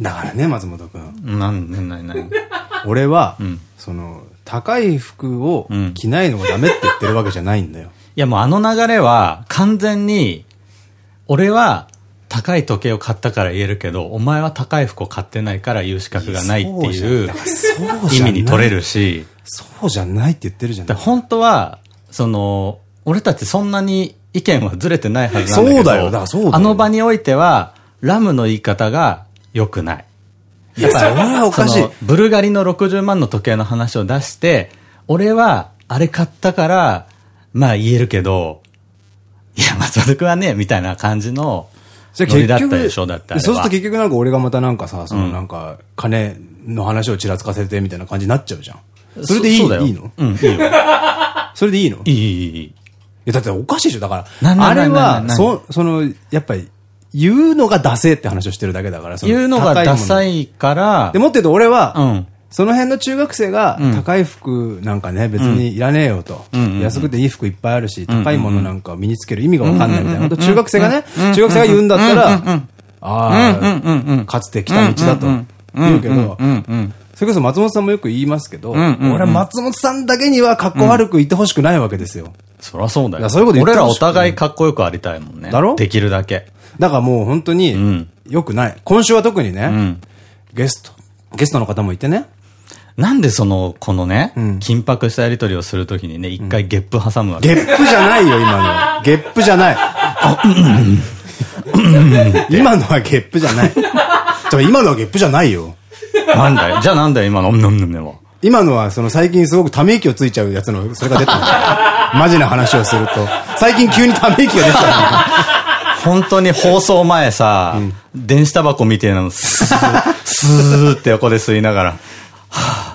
だからね、松本くん。なん、な、な、な、俺は、ん。その、高い服を着ないのがダメって言ってるわけじゃないんだよ。いやもうあの流れは完全に、俺は高い時計を買ったから言えるけど、お前は高い服を買ってないから言う資格がないっていう意味に取れるし、そうじゃないって言ってるじゃない。だ本当は、その、俺たちそんなに意見はずれてないはずなんだけど、そうだよ。だそうだよ。あの場においては、ラムの言い方が良くない。いや、それはおかしいその。ブルガリの60万の時計の話を出して、俺はあれ買ったから、まあ言えるけど、いや、松本君はね、みたいな感じのじゃあノリだったでしょ、だってあれは。そうすると結局なんか俺がまたなんかさ、そのなんか、金の話をちらつかせてみたいな感じになっちゃうじゃん。それでいいそうだよいいの？うん、いいよ。それでいいの？いい、いい、いい。いや、だっておかしいでしょ。だかなら、あれは、なそ、その、やっぱり、言うのがダセーって話をしてるだけだから、そ言うのがダサいいから。で、、もっと言うと俺は、うん。その辺の中学生がうん高い服なんかね、別にいらねえよと。安くていい服いっぱいあるし、高いものなんか身につける意味がわかんないみたいなこと中学生がね、中学生が言うんだったら、ああ、かつて来た道だと言うけど。それこそ松本さんもよく言いますけど、俺は松本さんだけには格好悪く言ってほしくないわけですよ。そりゃそうだよ。そういうこと俺らお互いかっこよくありたいもんね。だろ？できるだけ。だからもう本当にん、良くない。今週は特にね、うん。ゲスト、ゲストの方もいてね、なんでその、このね、ん。緊迫したやりとりをするときにね、一回ゲップ挟むわけ。ゲップじゃないよ、今の。は。ゲップじゃない。今のはゲップじゃない。今のはゲップじゃないよ。なん。だよ。じゃあなん。だよ、今の、うん。うん。うん。は。今のは、その最近すごくため息をついちゃうやつの、それが出たの。マジな話をすると。最近急にため息が出ちゃ本当に放送前さ、電子タバコみたいなの、スー、スーって横で吸いながら、う。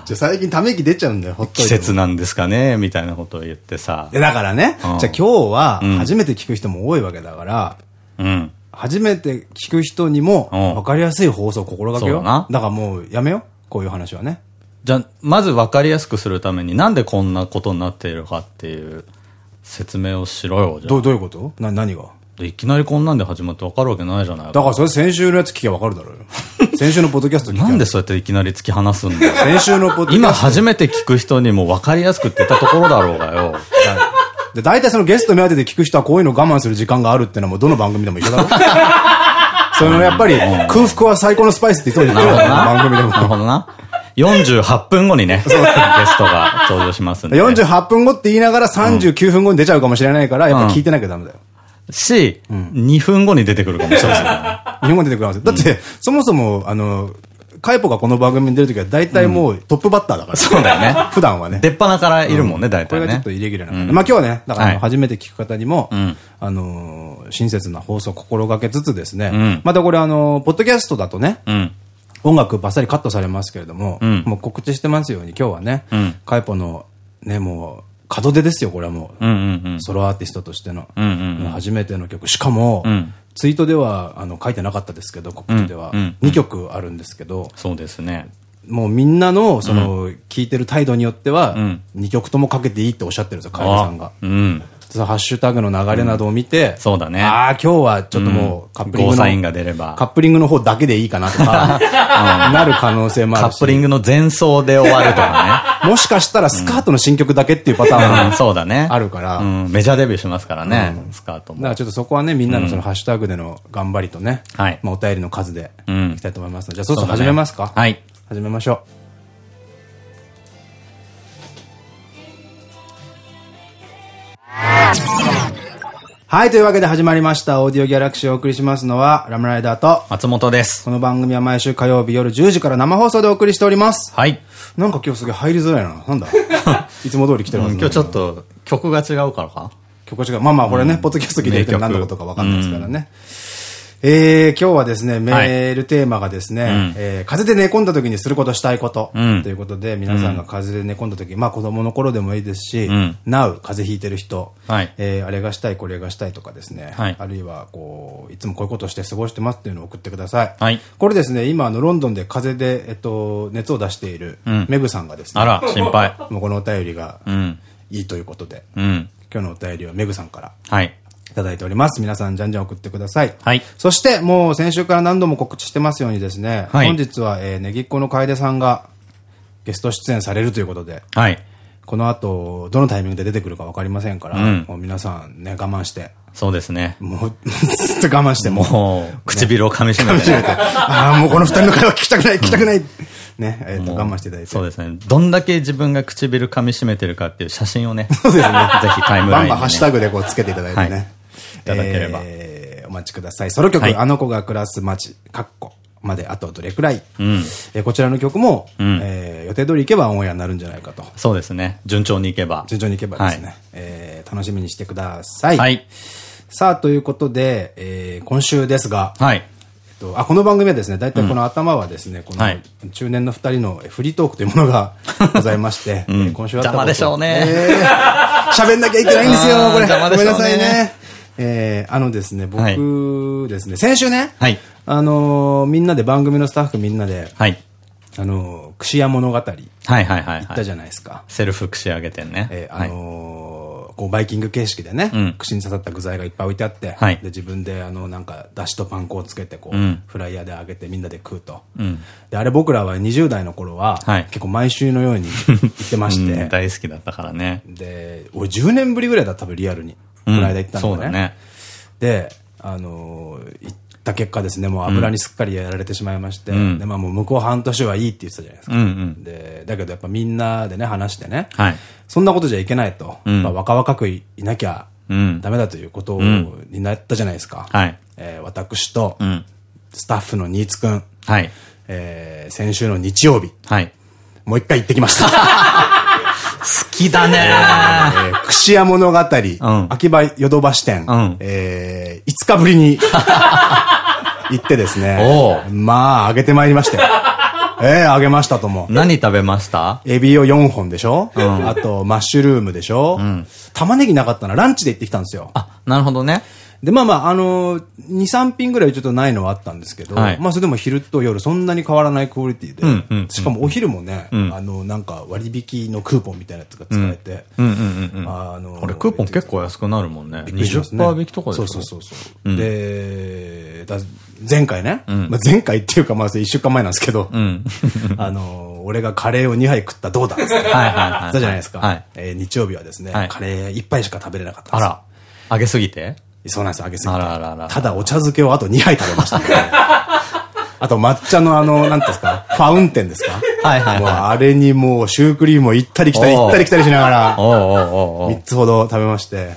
じゃ最近ため息出ちゃうんだよ、ほっと季節なんですかねみたいなことを言ってさ。だからね、うん。じゃあ今日はうん。初めて聞く人も多いわけだから、うん。初めて聞く人にもうん。分かりやすい放送を心がけよそうだな。だからもうやめよう。こういう話はね。じゃあ、まず分かりやすくするためになんでこんなことになっているかっていう説明をしろよ、どういうこと？な、何が？あ。いきなりこんなんで始まって分かるわけないじゃないだからそれ先週のやつ聞きゃ分かるだろうよ。先週のポッドキャスト聞きゃなんでそうやっていきなり突き放すんだよ。先週のポッドキャスト。今初めて聞く人にも分かりやすくって言ったところだろうがよ。で、大体そのゲスト目当てで聞く人はこういうの我慢する時間があるってのはもうどの番組でも一緒だろ そのやっぱり空腹は最高のスパイスっていつも言ってるよ、番組でなるも。ほどな。48分後にね、ゲストが登場しますんで。48分後って言いながら39分後に出ちゃうかもしれないから、やっぱ聞いてなきゃダメだよ。し、2分後に出てくるかもしれない。日本語出てくるんですよ。だって、そもそも、あの、カイポがこの番組に出るときは大体もうトップバッターだから。そうだよね。普段はね。出っ鼻からいるもんね、大体ねこれがちょっと。イレギュラーな。まあ今日はね、だかはいら初めて聞く方にもん、あのー、親切な放送を心がけつつですねん、またこれあのー、ポッドキャストだとね、うん。音楽バッサリカットされますけれども、んもう告知してますように今日はねん、カイポのね、もう、門出ですよ、これはもう。ソロアーティストとしての、初めての曲。しかも、ん。ツイートではあの書いてなかったですけど、告知では、うんうん2曲あるんですけど、そうですね。もうみんなの、その、聞いてる態度によっては、ん。2曲ともかけていいっておっしゃってるんですよ、カエルさんが。うん。そのハッシュタグの流れなどを見て、そうだね。ああ、今日はちょっともうカップリングの、ゴーサインが出れば。カップリングの方だけでいいかなとか、なる可能性もあるし。カップリングの前奏で終わるとかもしかしたらスカートの新曲だけっていうパターンもそうだね。あるから、うん、メジャーデビューしますからね、スカートも。だからちょっとそこはね、みんなのそのハッシュタグでの頑張りとね、はい。まあお便りの数でうん。いきたいと思いますので、じゃあそろそろ始めますか？はい。始めましょう。はい、というわけで始まりました。オーディオギャラクシーをお送りしますのは、ラムライダーと、松本です。この番組は毎週火曜日夜10時から生放送でお送りしております。はい。なんか今日すげえ入りづらいな。なんだ？いつも通り来てるはずなのに今日ちょっと曲が違うからか？曲が違う。まあまあ、これね、ポッドキャスト聞いてる人に何のことかわかんないですからね。えー、今日はですね、メールテーマがですね、んえー風邪で寝込んだ時にすることしたいこと、うんということで、皆さんが風邪で寝込んだ時、まあ子供の頃でもいいですし、ん Now、風邪ひいてる人、はいえーあれがしたい、これがしたいとかですね、はいあるいは、こう、いつもこういうことをして過ごしてますっていうのを送ってください。はいこれですね、今、あの、ロンドンで風邪で、えっと、熱を出している、んメグさんがですね、あら、心配。もうこのお便りがうん。いいということで、うん。今日のお便りはメグさんから、はい。いただいております。皆さん、じゃんじゃん送ってください。はいそして、もう先週から何度も告知してますようにですね、はい本日は、えー、ねぎっこの楓さんがゲスト出演されるということで、はい。この後、どのタイミングで出てくるかわかりませんから、うんもう皆さんね、我慢して、そうですね。もう、ずっと我慢して、もう、唇を噛み締めてね。ああ、もうこの二人の会話聞きたくない、聞きたくない。ね、えっと、我慢していただいて。そうですね。どんだけ自分が唇噛み締めてるかっていう写真をね。そうですね。ぜひタイムラインバンバンハッシュタグでこうつけていただいてね。はいいただければえーお待ちください。ソロ曲、はいあの子が暮らす街、カッコまであとどれくらい。うん。えーこちらの曲も、うんえー予定通りいけばオンエアになるんじゃないかと。そうですね。順調にいけば。順調にいけばですね、はいえー楽しみにしてください。はい。さあ、ということで、えー今週ですが、はい。えっとあこの番組はですね、大体この頭はですね、このはい中年の二人のフリートークというものが ございまして、うんえー今週あったこと邪魔でしょうねえー喋んなきゃいけないんですよ、これ。ねごめんなさいね。えーあのですね、僕ですね、先週ね、はい。あのーみんなで番組のスタッフみんなで、はい。あのー串屋物語行はいはいはいはい。ったじゃないですか。セルフ串揚げ店ね。えーあはい。のーこうバイキング形式でね、うん串に刺さった具材がいっぱい置いてあって、はいで自分であのなんかだしとパン粉をつけてこう、うんフライヤーで揚げてみんなで食うと、うん。であれ僕らは20代の頃は、はい結構毎週のように行ってまし うんて、大好きだったからね。で俺10年ぶりぐらいだった多分リアルに、うんこの間行ったのがねね。であのー行った結果ですねもう油にすっかりやられてしまいまして、うんでまあもう向こう半年はいいって言ってたじゃないですか、うんうん。でだけどやっぱみんなでね話してね、はい。そんなことじゃいけないと。うんまあ若々くいなきゃうん。ダメだということんになったじゃないですか。はい。えー私とう、ん。スタッフの新津くん、はい。えー先週の日曜日、はい。もう一回行ってきました。好きだね。えー串屋物語、ん。秋葉ヨドバ支店、うん。えー5日ぶりに行ってですね。まあ、あげてまいりましたよ。ええあげましたとも。何食べました？エビを4本でしょ、ん。あと、マッシュルームでしょ、ん。玉ねぎなかったな、ランチで行ってきたんですよ。あ、なるほどね。で、まあまあ、あのー、2、3品ぐらいちょっとないのはあったんですけど、はいまあそれでも昼と夜そんなに変わらないクオリティで、うんうんうんしかもお昼もね、んあの、なんか割引のクーポンみたいなやつが使えて、うんうんうんうん。あのーこれクーポン結構安くなるもんね。びっくりしますね20%引きとかでしょそうそうそうそう。で、だ前回ね、んまあ前回っていうかまあ1週間前なんですけど、うん。あのー、俺がカレーを2杯食ったどうだっつってはいはいはい。たじゃないですか。はい。えー日曜日はですね、はいカレー1杯しか食べれなかったんですよあら。揚げすぎて？そうなんです、揚げすぎて。ただお茶漬けをあと2杯食べましたね。あと抹茶のあの、なんていうんですか、ファウンテンですか？はいはいはいもうあれにもうシュークリームを行ったり来たり行ったり来たりしながら、おうおうおうおう3つほど食べまして、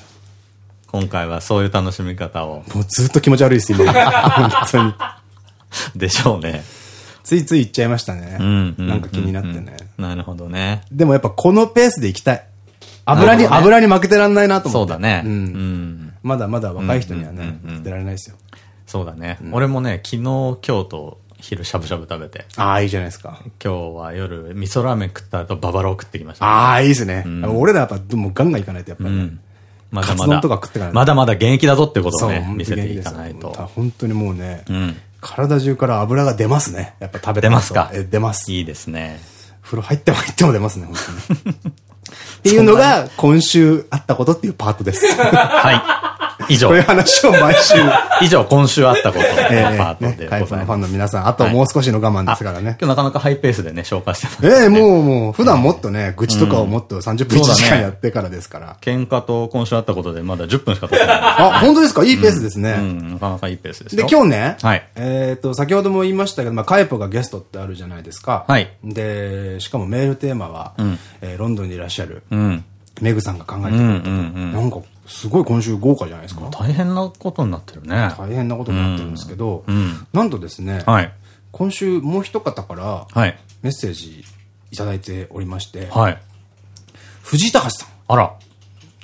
今回はそういう楽しみ方を。もうずっと気持ち悪いです、今。本当に。でしょうね。ついつい行っちゃいましたね。なんか気になってね。なるほどね。でもやっぱこのペースで行きたい。油に、油に負けてらんないなと思って。そうだね。う。うんん。まだまだ若い人にはねうんうんうんうん、負けてられないですよ。そうだね。俺もね、昨日、今日と昼しゃぶしゃぶ食べて、ああ、いいじゃないですか。今日は夜、味噌ラーメン食った後、ババロー食ってきました。ああ、いいですね。ん俺らやっぱもうガンガン行かないとやっぱり。まだまだカツ丼とか食ってからねまだまだ現役だぞってことをね、本見せていかないと。本当にもうね、うん。体中から油が出ますね。やっぱ食べた後出ますか？え出ます。いいですね。風呂入っても入っても出ますね、本当に。っていうのが、今週あったことっていうパートです。はい。以上こういう。話を毎週、以上、今週あったことのええパートねでカイプのファン。の皆さん、あともう少しの我慢ですからね。今日なかなかハイペースでね、紹介してます。ええもうもう、普段もっとね、愚痴とかをもっと30分1そうだね時間やってからですから。喧嘩と今週あったことでまだ10分しか経ってない。あ、本当ですか？いいペースですね。うん、なかなかいいペースですで、よ。今日ね、はいえっと、先ほども言いましたけど、まあ、カイポがゲストってあるじゃないですか。はいで、しかもメールテーマは、んえーロンドンにいらっしゃる、うん。メグさんが考えてくれたなんか、すごい今週豪華じゃないですか。大変なことになってるね。大変なことになってるんですけど、んなんとですね、はい。今週もう一方からはい。メッセージいただいておりまして、はい。藤井隆さあら。ん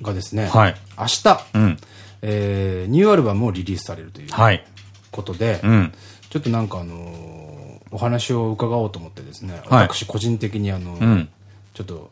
がですね、はい明日、うん。えーニューアルバムをリリースされるというはい。ことで、うん。ちょっとなんかあのーお話を伺おうと思ってですね、はい私個人的にあのーうんちょっと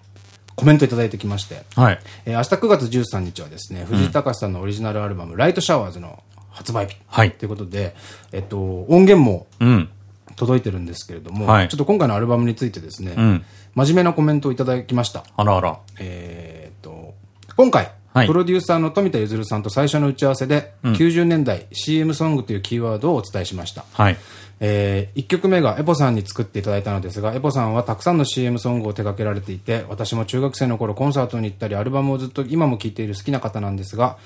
コメントいただいてきまして、はい。えー明日9月13日はですね、藤井隆さんのオリジナルアルバム、ライトシャワーズの発売日。はいということで、えっと、音源もうん。届いてるんですけれども、はいちょっと今回のアルバムについてですね、うん真面目なコメントをいただきました。あらあら。えーっと、今回、はいプロデューサーの富田ゆずるさんと最初の打ち合わせで、90年代 CM ソングというキーワードをお伝えしました。はい。えー、1曲目がエポさんに作っていただいたのですが、エポさんはたくさんの CM ソングを手掛けられていて、私も中学生の頃コンサートに行ったり、アルバムをずっと今も聴いている好きな方なんですが、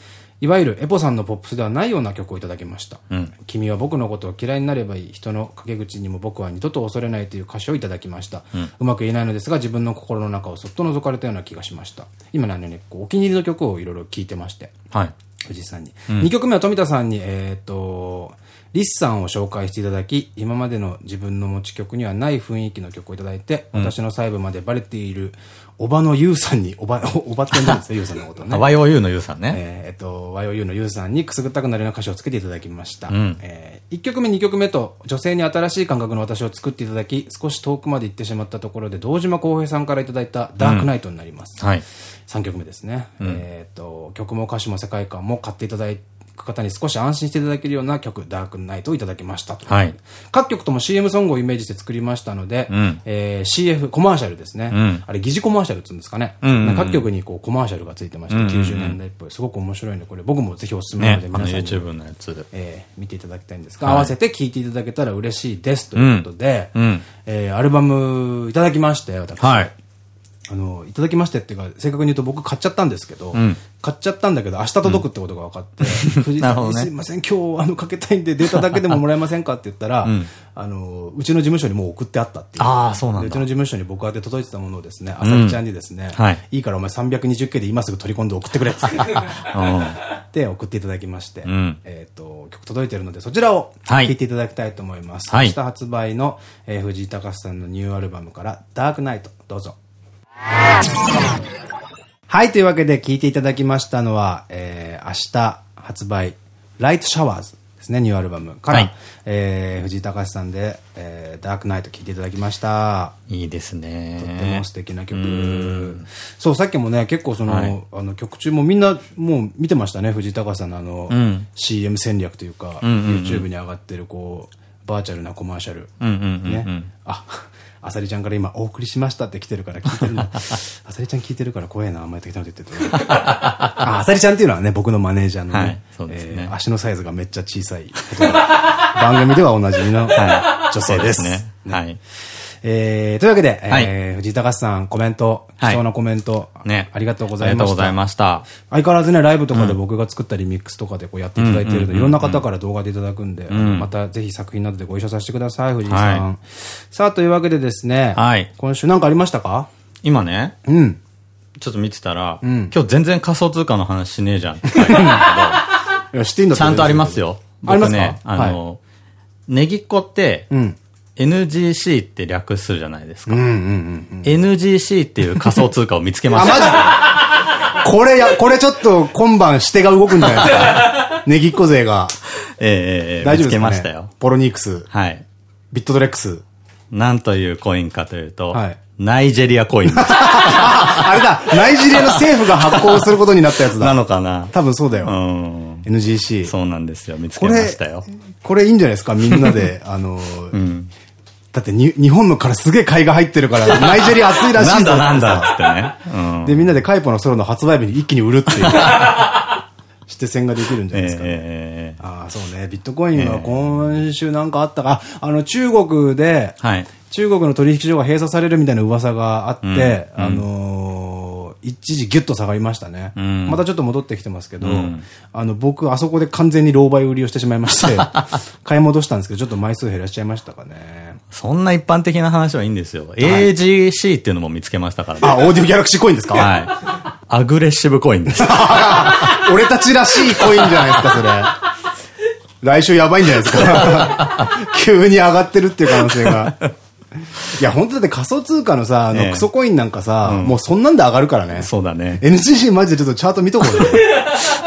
いわゆるエポさんのポップスではないような曲をいただきました。君は僕のことを嫌いになればいい。人の陰口にも僕は二度と恐れないという歌詞をいただきました。うまく言えないのですが、自分の心の中をそっと覗かれたような気がしました。今ね、あのね、こうお気に入りの曲をいろいろ聴いてまして。はい。藤井さんに。2曲目は富田さんに、えっ、と、リスさんを紹介していただき、今までの自分の持ち曲にはない雰囲気の曲をいただいて、私の細部までバレている、おばのゆうさんに、おば、おばって呼んでるんですよ、ゆうさんのことをね。YOU のゆうさんね。えーっと、YOU のゆうさんにくすぐったくなるような歌詞をつけていただきました。んえ1曲目、2曲目と女性に新しい感覚の私を作っていただき、少し遠くまで行ってしまったところで、堂島康平さんからいただいたダークナイトになります。はい。3曲目ですね。えっと、曲も歌詞も世界観も買っていただく方に少し安心していただけるような曲、ダークナイトをいただきました。はい各曲とも CM ソングをイメージして作りましたので、んえー CF、コマーシャルですね。んあれ、疑似コマーシャルって言うんですかね。各曲にこうコマーシャルがついてまして、90年代っぽい。すごく面白いんで、これ僕もぜひおすすめなので、、皆さんに。YouTube のやつ。えー見ていただきたいんですが、はい合わせて聴いていただけたら嬉しいですということで、うんうんえーアルバムいただきまして、私。はい。あの、いただきましてっていうか、正確に言うと僕買っちゃったんですけど、ん買っちゃったんだけど、明日届くってことが分かって、藤井さんにすいません、今日あの、かけたいんでデータだけでももらえませんかって言ったら、んあの、うちの事務所にもう送ってあったっていう。あーそうなんだでうちの事務所に僕宛て届いてたものをですね、あさりちゃんにですね、はいいいからお前 320K で今すぐ取り込んで送ってくれって。うん。で、送っていただきまして、んえっと、曲届いてるので、そちらをはい聴いていただきたいと思います。はい明日発売の、えー藤井隆さんのニューアルバムから、ダークナイト、どうぞ。はい、というわけで聴いていただきましたのは、えー、明日発売、ライトシャワーズですね、ニューアルバムから、はいえー藤井隆さんで、えー、ダークナイト聴いていただきました。いいですね。とっても素敵な曲。そう、さっきもね、結構その、はいあの曲中もみんなもう見てましたね、藤井隆さんのあの、ん CM 戦略というか、YouTube に上がってるこう、バーチャルなコマーシャル。ね。あ、あさりちゃんから今、お送りしましたって来てるから聞いてるの。あさりちゃん聞いてるから怖えな、あんまり適当なこと言ってて。あ、あさりちゃんっていうのはね、僕のマネージャーのね、えー足のサイズがめっちゃ小さい番組ではおなじみの、女性です。ね。はい。えー、というわけで、はいえー、藤井隆さん、コメント、貴はい重なコメント、ね。ありがとうございました。ありがとうございました。相変わらずね、ライブとかで僕が作ったリミックスとかでこうやっていただいてるので、いろんな方から動画でいただくんで、あのまたぜひ作品などでご一緒させてください、藤井さん。はいさあ、というわけでですね、はい今週なんかありましたか？今ね、うん。ちょっと見てたら、ん今日全然仮想通貨の話しねえじゃんって書いてある いや、知っていいんだけど。ちゃんとあります。よ。ありますか？僕ね、あの、ネギっ子って、うん。NGC って略するじゃないですか。NGC っていう仮想通貨を見つけまあ、した。マジでこれや、これちょっと今晩してが動くんじゃないですか。ネギっ子勢が。ええええええ見つけ大丈夫ですか、ね、ましたよ。ポロニークス、はい。ビットドレックス。なんというコインかというと、はいナイジェリアコインですああれだ、ナイジェリアの政府が発行することになったやつなだ。のかな？多分そうだよ。うん。NGC。そうなんですよ。見つけましたよ。、これいいんじゃないですか？みんなで、あの、だってに日本のからすげえ買いが入ってるから、ナイジェリア熱いらしいぞなんだなんだってね。うん。で、みんなでカイポのソロの発売日に一気に売るっていう。指定戦ができるんじゃないですか、ね。ええああ、そうね。ビットコインは今週なんかあったか、あの、中国で、はい。中国の取引所が閉鎖されるみたいな噂があって、あのー一時ギュッと下がりましたね。んまたちょっと戻ってきてますけど、んあの、僕、あそこで完全に狼狽売りをしてしまいまして、買い戻したんですけど、ちょっと枚数減らしちゃいましたかね。そんな一般的な話はいいんですよ。AGC っていうのも見つけましたからね。あ、オーディオギャラクシーコインですか？はい。アグレッシブコインです。俺たちらしいコインじゃないですか、それ。来週やばいんじゃないですか。急に上がってるっていう可能性が。いや、本当だって仮想通貨のさ、あの、ええクソコインなんかさ、もうそんなんで上がるからね。そうだね。NGC マジでちょっとチャート見とこうよ。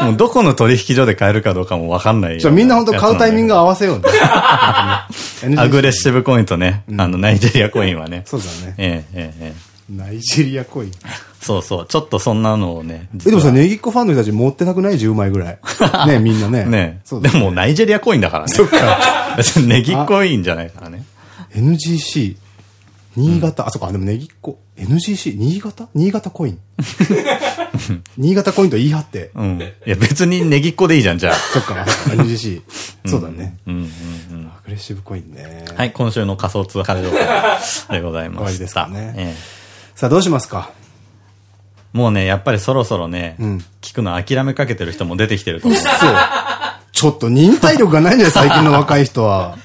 もうどこの取引所で買えるかどうかもわかんないよ。じゃみんな本当買うタイミング合わせようね。アグレッシブコインとね、あの、ナイジェリアコインはね。そうだね。ええええええナイジェリアコイン。そうそう。ちょっとそんなのをね。え、でもさ、ネギっ子ファンの人たち持ってなくない ?10 枚ぐらい？ねみんなね。ねそうでもナイジェリアコインだからね。そっか。ネギコインじゃないからね。NGC。新潟、あ、そっか、でもネギっ子。NGC? 新潟？新潟コイン。新潟コインと言い張って。うん。いや、別にネギっ子でいいじゃん、じゃあ。そっか、NGC。そうだね。うんうんうん。アグレッシブコインね。はい、今週の仮想通貨情報でございました。終わりですかねえさあ、どうしますか？えもうね、やっぱりそろそろね、うん聞くの諦めかけてる人も出てきてると思う。そう。ちょっと忍耐力がないんじゃない最近の若い人は。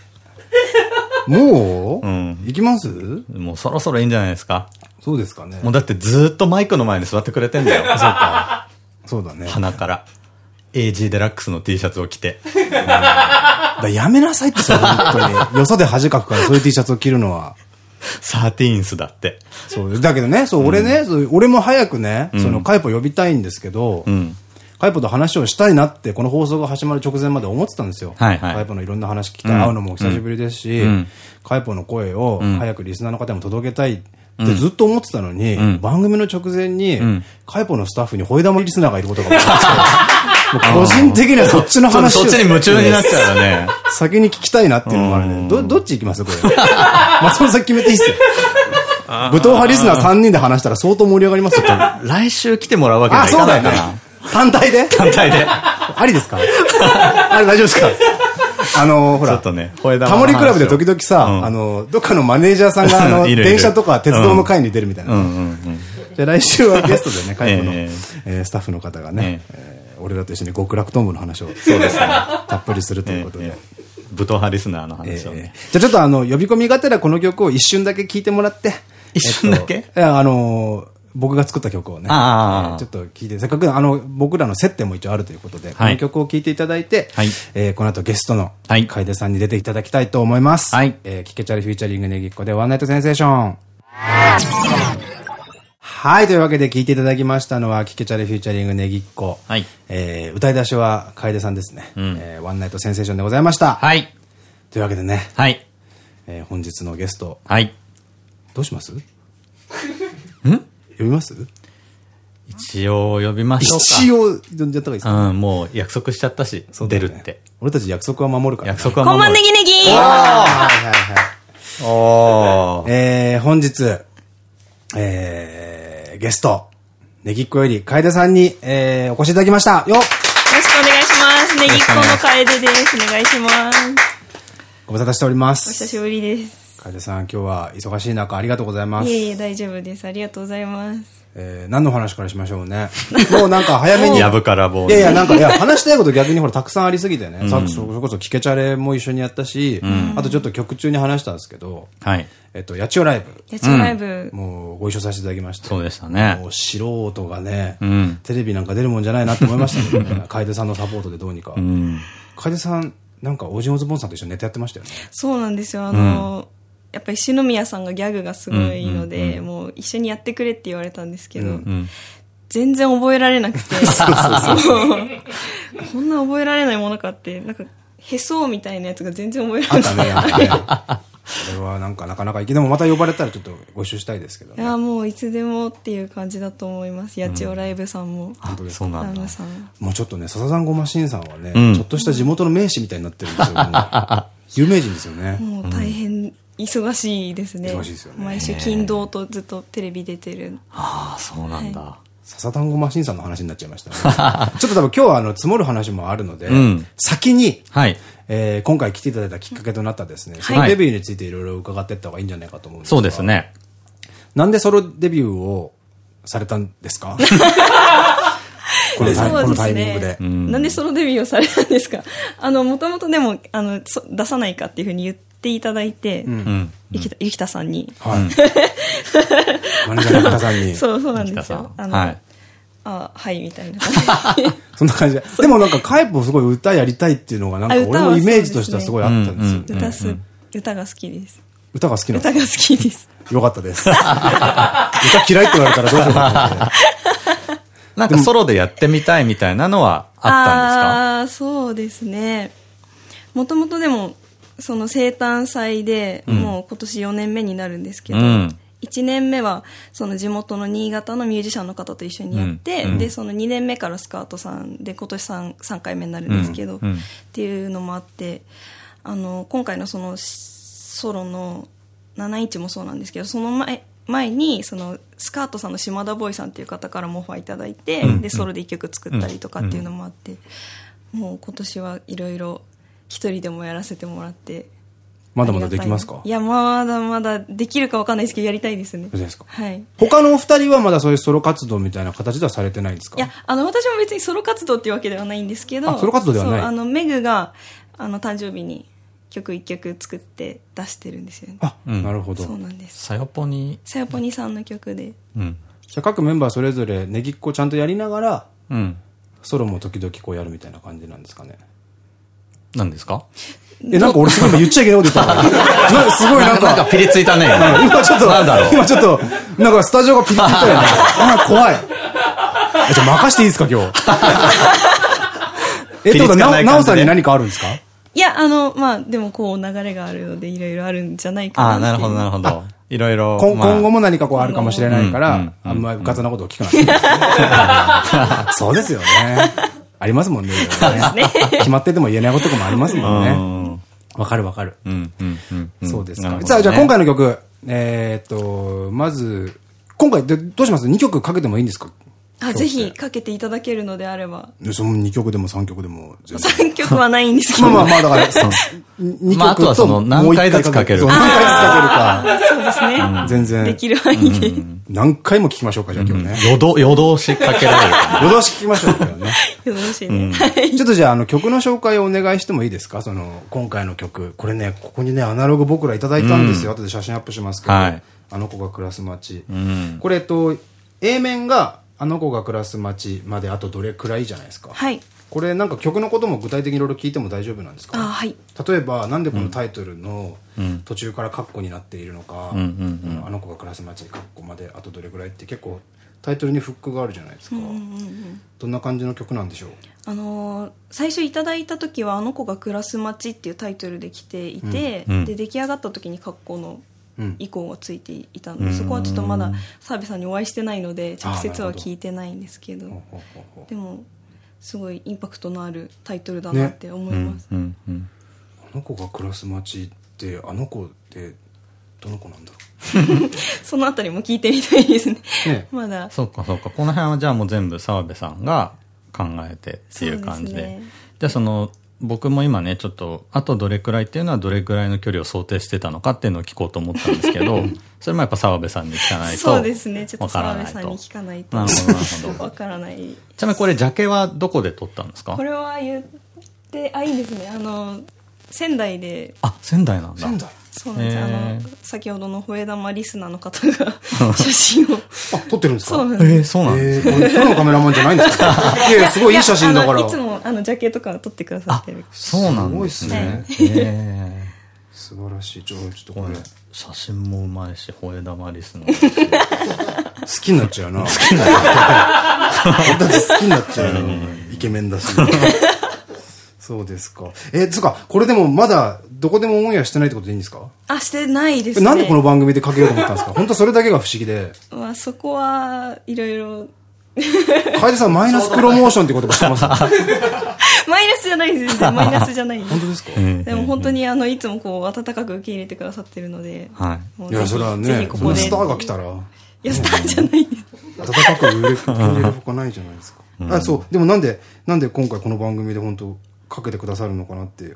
もう、うん行きます？もうそろそろいいんじゃないですか。そうですかね。もうだってずーっとマイクの前に座ってくれてんだよ。そうか。そうだね。鼻から。AG デラックスの T シャツを着て。だやめなさいってさ、本当に。よそで恥かくからそういう T シャツを着るのは。サーティーンスだって。そう。だけどね、そう、俺ね、そう俺も早くね、その、カイポ呼びたいんですけど、うん。カイポと話をしたいなって、この放送が始まる直前まで思ってたんですよ。はいはいカイポのいろんな話聞きたい。会うのも久しぶりですし、うんカイポの声をん早くリスナーの方にも届けたいってずっと思ってたのに、ん番組の直前に、んカイポのスタッフに吠え玉リスナーがいることが分かって、もう個人的にはそっちの話をそっちに夢中になっちゃうよね。先に聞きたいなっていうのもあるね。ど、どっち行きます？これ。松本さん決めていいっすよ。武闘派リスナー3人で話したら相当盛り上がりますよ。来週来てもらうわけにあ、はいそうだよ。単体で？単体で。ありですか？あれ大丈夫ですか？あの、ほらタモリクラブで時々さ、うん。あの、どっかのマネージャーさんが、あの、電車とか鉄道の会に出るみたいな。じゃあ来週はゲストでね、海部の、スタッフの方がね俺らと一緒に極楽トンボの話を、そうですね、たっぷりするということで。ええ。武闘派リスナーのえ話をね。ーじゃあちょっとあの、呼び込みがてらこの曲を一瞬だけ聴いてもらって。一瞬だけ？あのー、僕が作った曲をね。ちょっと聴いて、せっかくあの、僕らの接点も一応あるということで、この曲を聴いていただいて、はいえーこの後ゲストの、はい楓さんに出ていただきたいと思います。はいえーキケチャリ featuring Negicco で One Night Sensation。はい、というわけで聴いていただきましたのは、キケチャリ featuring Negicco。はいえー歌い出しは楓さんですね。んえー One Night Sensation でございました。はい。というわけでね、はい。えー本日のゲスト、はい。どうします？ん ん？呼びます？一応呼びましょうか。一応呼んじゃった方がいいですか？うん、もう約束しちゃったし、出るって。俺たち約束は守るからね。約束はこんばん守る。ネギネギはいはいはい。おー。えー、本日、えー、ゲスト、ネギっ子より楓さんに、えー、お越しいただきました。よっよろしくお願いします。ネギっ子の楓です。お願いします。ご無沙汰しておりまお久す。しぶりです。楓さん、今日は忙しい中ありがとうございますい。えいえ、大丈夫です。ありがとうございます。えー、何の話からしましょうね。もうなんか早めに。やぶから棒いやいや、なんか、いや、話したいこと逆にほら、たくさんありすぎてね。さっきそれこそ、キケチャレも一緒にやったし、あとちょっと曲中に話したんですけど、はい。えっと、八千代ライブ。野鳥ライブ。もうご一緒させていただきまして。そうでしたねもう素人がね、んテレビなんか出るもんじゃないなって思いましたけどね。楓さんのサポートでどうにか。うん。楓さん、なんか、オージンオズボーンさんと一緒にネタやってましたよね。そうなんですよ。あの、やっぱり篠宮さんがギャグがすごいので、もう一緒にやってくれって言われたんですけど、うん。全然覚えられなくて、そうこんな覚えられないものかって、なんか、へそみたいなやつが全然覚えられなあったね、やっぱね。これはなんかなかなかいけでもまた呼ばれたらちょっとご一緒したいですけどい。いや、ね。もういつでもっていう感じだと思います。八千代ライブさんも。あ、そうなんだラム。さん。もうちょっとね、笹山ごましんさんはね、うんちょっとした地元の名士みたいになってるんですよ。有名人ですよね。もう大変忙しいですね。忙しいですよね毎週金土とずっとテレビ出てる。ああ、そうなんだ。笹団子マシンさんの話になっちゃいましたね。ちょっと多分今日はあの、積もる話もあるので、うん先に、はい。えー今回来ていただいたきっかけとなったですね、いソロデビューについていろいろ伺っていった方がいいんじゃないかと思うんですがそうです。ね。なんでソロデビューをされたんですか？このタイこのタイミングで。なんでソロデビューをされたんですか？あの、もともとでも、あの、そ出さないかっていうふうに言っていただいて、うん。ゆきたゆきたさんに。はい。マネージャーの方さんに。そう、そうなんですよ。あの、はいあ、はい、みたいな感じで。そんな感じで。でもなんか、カイプすごい歌やりたいっていうのが、なんか俺のイメージとしてはすごいあったんですよ。うん歌す、歌が好きです。歌が好きなん歌がです好きです。よかったです。歌嫌いって言われたらどうしようか。なんかソロでやってみたいみたいなのはあったんああー、そうですね。もともとでも、その生誕祭で、もう今年4年目になるんですけど、うん。1年目はその地元の新潟のミュージシャンの方と一緒にやって、うん。うんでその2年目からスカートさんで今年 3, 3回目になるんですけど、っていうのもあってあの今回のそのソロの7インチもそうなんですけどその前前に、その、スカートさんの島田ボーイさんっていう方からもオファーいただいて、で、ソロで一曲作ったりとかっていうのもあって、もう今年はいろいろ一人でもやらせてもらって。まだまだできますか？いや、まだまだできるかわかんないですけど、やりたいですね。そうですか？はい。他のお二人はまだそういうソロ活動みたいな形ではされてないんですか？いや、あの、私も別にソロ活動っていうわけではないんですけど、あソロ活動ではないそうあの、メグが、あの、誕生日に曲一曲作って出してるんですよね。あ、うんなるほど。そうなんです。さよぽに、さよぽにさんの曲で。うん。じゃあ各メンバーそれぞれネギっ子ちゃんとやりながら、うん。ソロも時々こうやるみたいな感じなんですかね？何ですか？え、なんか俺すごい今言っちゃいけないこと言ったの なすごいなんか、なんかピリついたね。今ちょっと、なんだろう今ちょっと、なんかスタジオがピリついたよね。あ怖い。えじゃあ任していいですか、今日？え、ってことは、ななおさんに何かあるんですか？いや、あの、まあ、でもこう流れがあるので、いろいろあるんじゃないかなあ。なるほど、なるほど。いろいろ。今後も何かこうあるかもしれないかうんら、あんまり雑なことを聞くな。そうですよね。ありますもんね。決まってても言えないこととかもありますもんね。うん。わかるわかる。そうですか。さあ、じゃあ今回の曲、えーっと、まず、今回でどうします ?2 曲かけてもいいんですか？あ、ぜひかけていただけるのであれば。でその2曲でも3曲でも全然。3曲はないんですけど。まあまあまあ、だから、2まああとはその何回ずつかける何回ずつかあそうですね。けるか。全然。できる範囲で。何回も聞きましょうか、じゃあ今日ね。夜通、夜通しかけられるか夜通し聞きましょうかね。よろしいね。はい。ちょっとじゃあ、あの、曲の紹介をお願いしてもいいですか？その、今回の曲。これね、ここにね、アナログ僕らいただいたんですよ。後で写真アップしますけど。はいあの子が暮らす街。ら。うん。これ、えっと、A 面が、あの子が暮らす街まであとどれくらいじゃないですか。はい。これなんか曲のことも具体的にいろいろ聞いても大丈夫なんですか？あ、はい。例えば、なんでこのタイトルの途中からカッコになっているのか、あの子が暮らす街カッコまであとどれくらいって結構タイトルにフックがあるじゃないですか。どんな感じの曲なんでしょう？あのー最初いただいた時は「あの子が暮らす街」っていうタイトルで来ていて、うんうんで出来上がった時に格好のうん以降がついていたので、そこはちょっとまだ澤部さんにお会いしてないので直接は聞いてないんですけど。でもすごいインパクトのあるタイトルだなって思います、うん、うん。あの子が暮らす街ってあの子ってどの子なんだろ そのあたりも聞いてみたいですね。ね。まだ。そうか、そうか。この辺はじゃあもう全部澤部さんが考えてっていう感じで。ね。じゃあその、僕も今ね、ちょっと、あとどれくらいっていうのはどれくらいの距離を想定してたのかっていうのを聞こうと思ったんですけど、それもやっぱ澤部さんに聞かないと。そうですねちょっとわから澤部ないと。さんに聞かないとなるほど、なるほど。わからないちなみにこれ、ジャケはどこで撮ったんですか？これは言ってあいいですねあの仙台であ、仙台なんだ。仙台そうなんです、へー。あの先ほどの吠え玉リスナーの方が 写真を。あ撮ってるんですか？そうなんです。えー、そうなんだ。えー、これプロのカメラマンじゃないんですか？いやいやすごいいい写真だから。いやあのいつもあのジャケとか撮ってくださってる。そうなんですね。すえ素晴らしい。ちょちょっとこれ。写真もうまいし、吠え玉リスの。好きになっちゃうな。好きになっちゃう。好きになっちゃう。よイケメンだしそうですか。えつうかこれでもまだどこでもオンエアしてないってことでいいんですか？あしてないですね。えなんでこの番組でかけようと思ったんですか？本当それだけが不思議で。まあそこはいろいろ。楓さんマイナスプロモーションって言葉してます？マイナスじゃないです全然マイナスじゃない本当ですか？でも本当にあのいつもこう温かく受け入れてくださってるので、はい。いやそれはねここスターが来たら。いやスターじゃないです。温かく受け入れるほかないじゃないですか、あそう。でもなんでなんで今回この番組で本当かけてくださるのかなって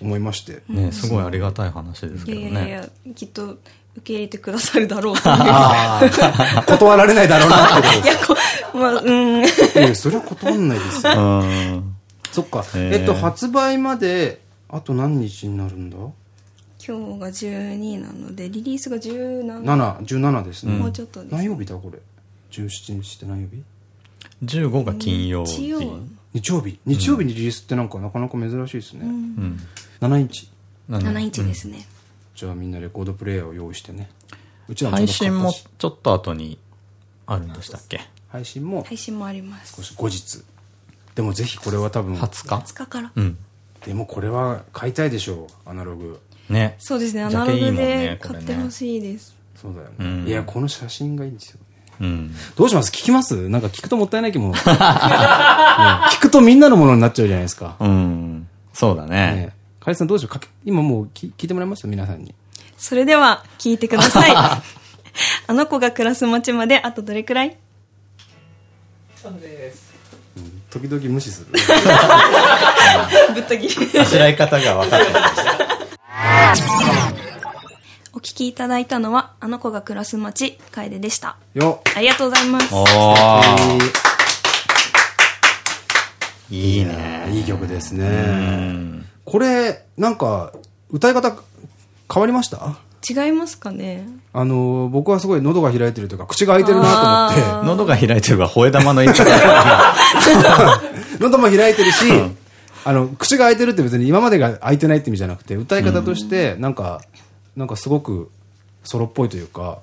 思いまして、ね、すごいありがたい話ですけどいやいやいね。やきっと受け入れてくださるだろう 断られないだろうなってこといやこまあうん。ですいやそれは断んないですよ。うん。そっか、えっと発売まであと何日になるんだ？今日が12なのでリリースが17 717ですね、もうちょっとです何曜日だこれ？17日って何曜日？15が金曜日。日曜日曜日。日曜日にリリースってなんかなかなか珍しいですね、うん。7インチなんで7インチですね、じゃあみんなレコードプレイヤーを用意してね。うちらもちょう配信もちょっと後にあるんでしたっけ？配信も。配信もあります。少し後日。でもぜひこれは多分 ?20 日？20日から。うん。でもこれは買いたいでしょう。アナログ。ね。そうですね。アナログで買ってほしいです、そうだよね、うん。いやこの写真がいいんですよ。ねうん。どうします？聞きます？なんか聞くともったいない気も、ね聞くとみんなのものになっちゃうじゃないですか、うん。そうだね。ねかりさんどうしよう？今もう聞聞いてもらいますよ皆さんにそれでは聞いてくださいあ あの子が暮らす街まであとどれくらい？時々無視する。ぶっとぎ。あしらい方が分かってる。お聞きいただいたのは、あの子が暮らす街、楓でした。よありがとうございます。いいね。いい曲ですね。これ、なんか、歌い方変わりました？違いますかねあの、僕はすごい喉が開いてるというか、口が開いてるなと思って。喉が開いてるが吠え玉の言い方喉も開いてるし、あの、口が開いてるって別に今までが開いてないって意味じゃなくて、歌い方として、なんか、なんかすごくソロっぽいというか、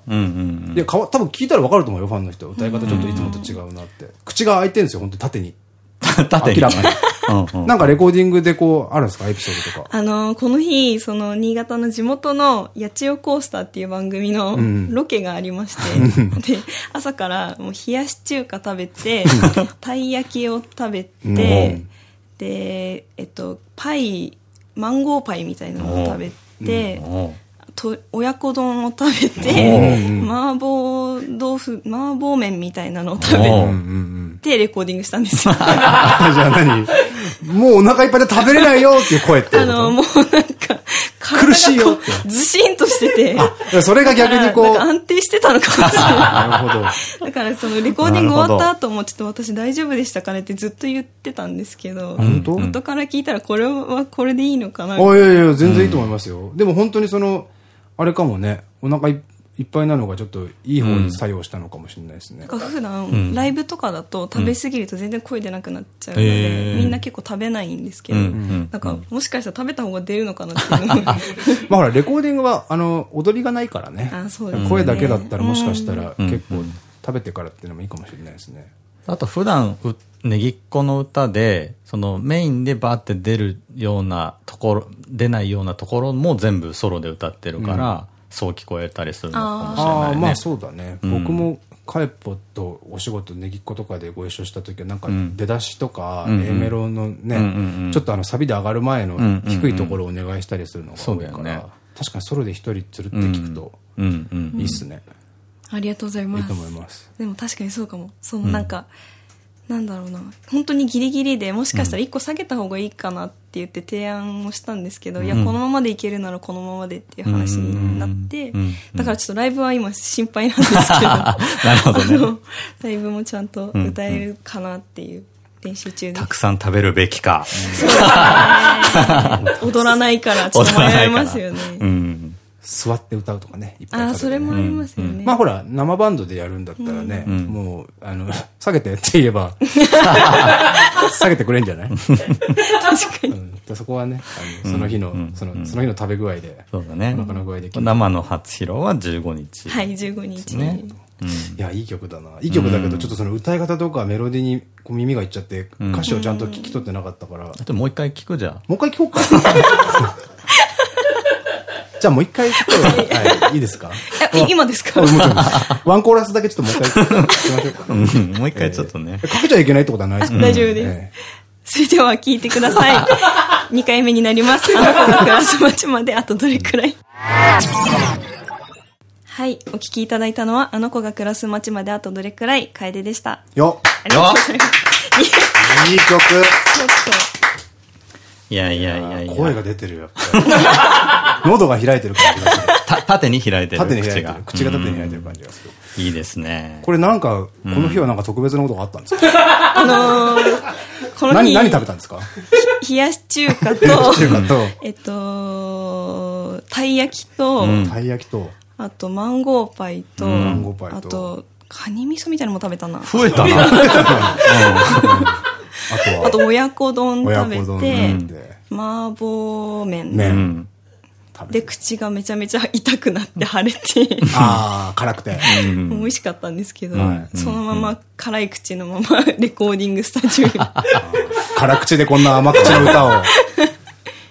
かわ多分聞いたら分かると思うよ、ファンの人。歌い方ちょっといつもと違うなって。口が開いてるんですよ、本当に縦に。うん。縦に明らかに。うんうんなんかレコーディングでこう、あるんですかエピソードとか。あのこの日、その、新潟の地元の、八千代コースターっていう番組のんロケがありまして、で、朝からもう冷やし中華食べて、たい焼きを食べうんて、で、えっと、パイ、マンゴーパイみたいなのを食べて、と親子丼を食べて、麻婆豆腐、麻婆麺みたいなのを食べ。て、レコーディングしたんですよ。あ じゃあ何？もうお腹いっぱいで食べれないよっていう声ってあの、もうなんか、苦しいよずしんとしてて、それが逆にこう。安定してたのかもしれない。なるほど。だからそのレコーディング終わった後もちょっと私大丈夫でしたかねってずっと言ってたんですけど、本当？後から聞いたらこれはこれでいいのかなあ、いやいや、全然いいと思いますよ。でも本当にその、あれかもね、お腹いいっぱいなのがちょっといい方に作用したのかもしれないですね。なんか普段ライブとかだと食べ過ぎると全然声出なくなっちゃうのへで、ー。みんな結構食べないんですけど、なんかもしかしたら食べた方が出るのかなっていう。まあほら、レコーディングは、あの、踊りがないからね。声だけだったらもしかしたらうん。結構食べてからっていうのもいいかもしれないですね。あと普段う、ねぎっこの歌で、そのメインでバーって出るようなところ、出ないようなところも全部ソロで歌ってるから、そう聞こえたりするのかもしれああ、ないね。まあそうだね。うん。僕もカエポとお仕事ねぎっことかでご一緒した時はなんかん。出だしとか、うんうん。A メロのね、うんうんうん。ちょっとあのサビで上がる前のうんうんうん低いところをお願いしたりするのが多いから、そうだよね。確かにソロで一人つるって聞くとうんうんいいっすね。ありがとうございます。いいと思います。でも確かにそうかも。そのなんか、なんだろうな。本当にギリギリでもしかしたら1個下げた方がいいかなって言って提案をしたんですけど、いやうんこのままでいけるならこのままでっていう話になって、だからちょっとライブは今心配なんですけど なるほどね。ライブもちゃんと歌えるかなっていう練習中たくさん食べるべきか。踊らないからちょっと迷いますよね、うん。座って歌うとかね、いっぱいああそれもありますよね、まあほら、生バンドでやるんだったらね、ん。もう、あの、下げてって言えば、下げてくれんじゃない？確かに。うん。でそこはね、あのその日の、その、その日の食べ具合で、そうだね。お腹の具合で生の初披露は15日。はい15日。に、ね。うん。いや、いい曲だな。いい曲だけど、ちょっとその歌い方とかメロディーにこう耳がいっちゃって、歌詞をちゃんと聞き取ってなかったから、もあともう一回聞くじゃん。う一回聞こうか。じゃあもう一回聞こうよはい、いいですか？今ですか？ワンコーラスだけちょっともう一回聞きましょうか。うんもう一回ちょっとね。かけちゃいけないってことはないですか？大丈夫ですえそれでは聞いてください。2回目になります。あの子が暮らす街まであとどれくらい？はい。お聞きいただいたのは、あの子が暮らす街まであとどれくらい、楓でした。えよありがとうございます。いいい曲ょっいやいやいやいや。声が出てるよ。やっぱり喉が開いてる感じがする。た縦に開いてる縦に開いてる口が。。口が縦に開いてる感じがする。いいですね。これなんか、この日はなんか特別なことがあったんですか？と あのー、この何、日、何食べたんですか？冷やし中華と、えっと、たい焼きと、うんたい焼きと、あとマンゴーパイと、マンゴーパイとあと、カニ味噌みたいなのも食べたな。増えたな。あとは、あと親子丼親食べて、麻婆麺。で。口がめちゃめちゃ痛くなって腫れてああ、辛くて。美味しかったんですけど、はいそのまま辛い口のまま レコーディングスタジオに辛口でこんな甘口の歌を。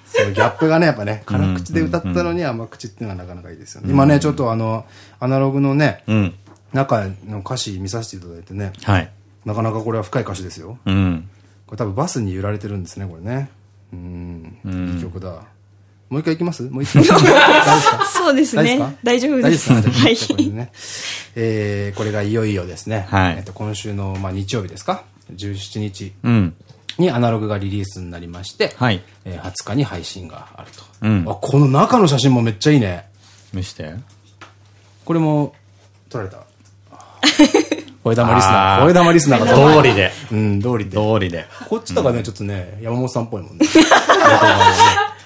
そう、ギャップがね、やっぱね、辛口で歌ったのに甘口っていうのはなかなかいいですよね。今ね、ちょっとあの、アナログのね、うん。中の歌詞見させていただいてね、はい。なかなかこれは深い歌詞ですよ。うん。これ多分バスに揺られてるんですね、これね。うん、いい曲だ。もう一回いきます？もう一回。大丈夫ですか？そうですね。大丈夫です。大丈夫ですか？はい。ね、えー、これがいよいよですね。はい。えっと、今週の、まあ、日曜日ですか ?17 日。うん。にアナログがリリースになりまして、はい。えー、20日に配信があると。うん。あ、この中の写真もめっちゃいいね。見して。これも、撮られた？声玉リスナー。声玉リスナーが通りで。うん、通りで。通りで。こっちとかね、ちょっとね、山本さんっぽいもんね。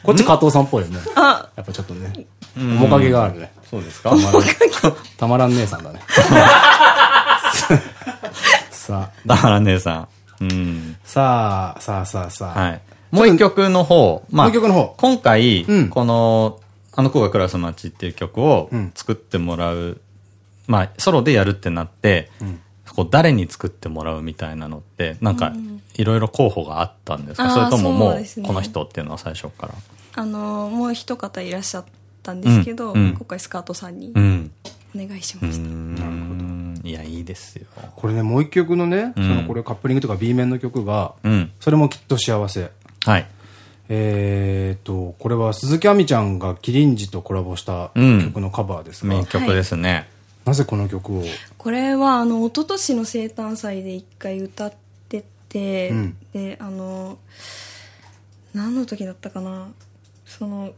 こっち加藤さんっぽいよね。やっぱちょっとね、面影があるね。そうですか？たまらん姉さんだね。さあ。たまらん姉さん。うん。さあ、さあさあさあ。はい。もう一曲の方。まあ、もう一曲の方。今回、この、あの子が暮らす街っていう曲を作ってもらうまあ、ソロでやるってなって、うん、こう誰に作ってもらうみたいなのって、なんか、いろいろ候補があったんですか、うん、それとももう、この人っていうのは最初から？あの、もう一方いらっしゃったんですけど、うん、今回スカートさんに、お願いしました。なるほど。いや、いいですよ。これね、もう一曲のね、そのこれカップリングとか B 面の曲が、それもきっと幸せ。はい。えっと、これは鈴木亜美ちゃんがキリンジとコラボした曲のカバーですが、名曲ですね。なぜこの曲を？これはあの一昨年の生誕祭で一回歌ってて、うん、であの何の時だったかな？その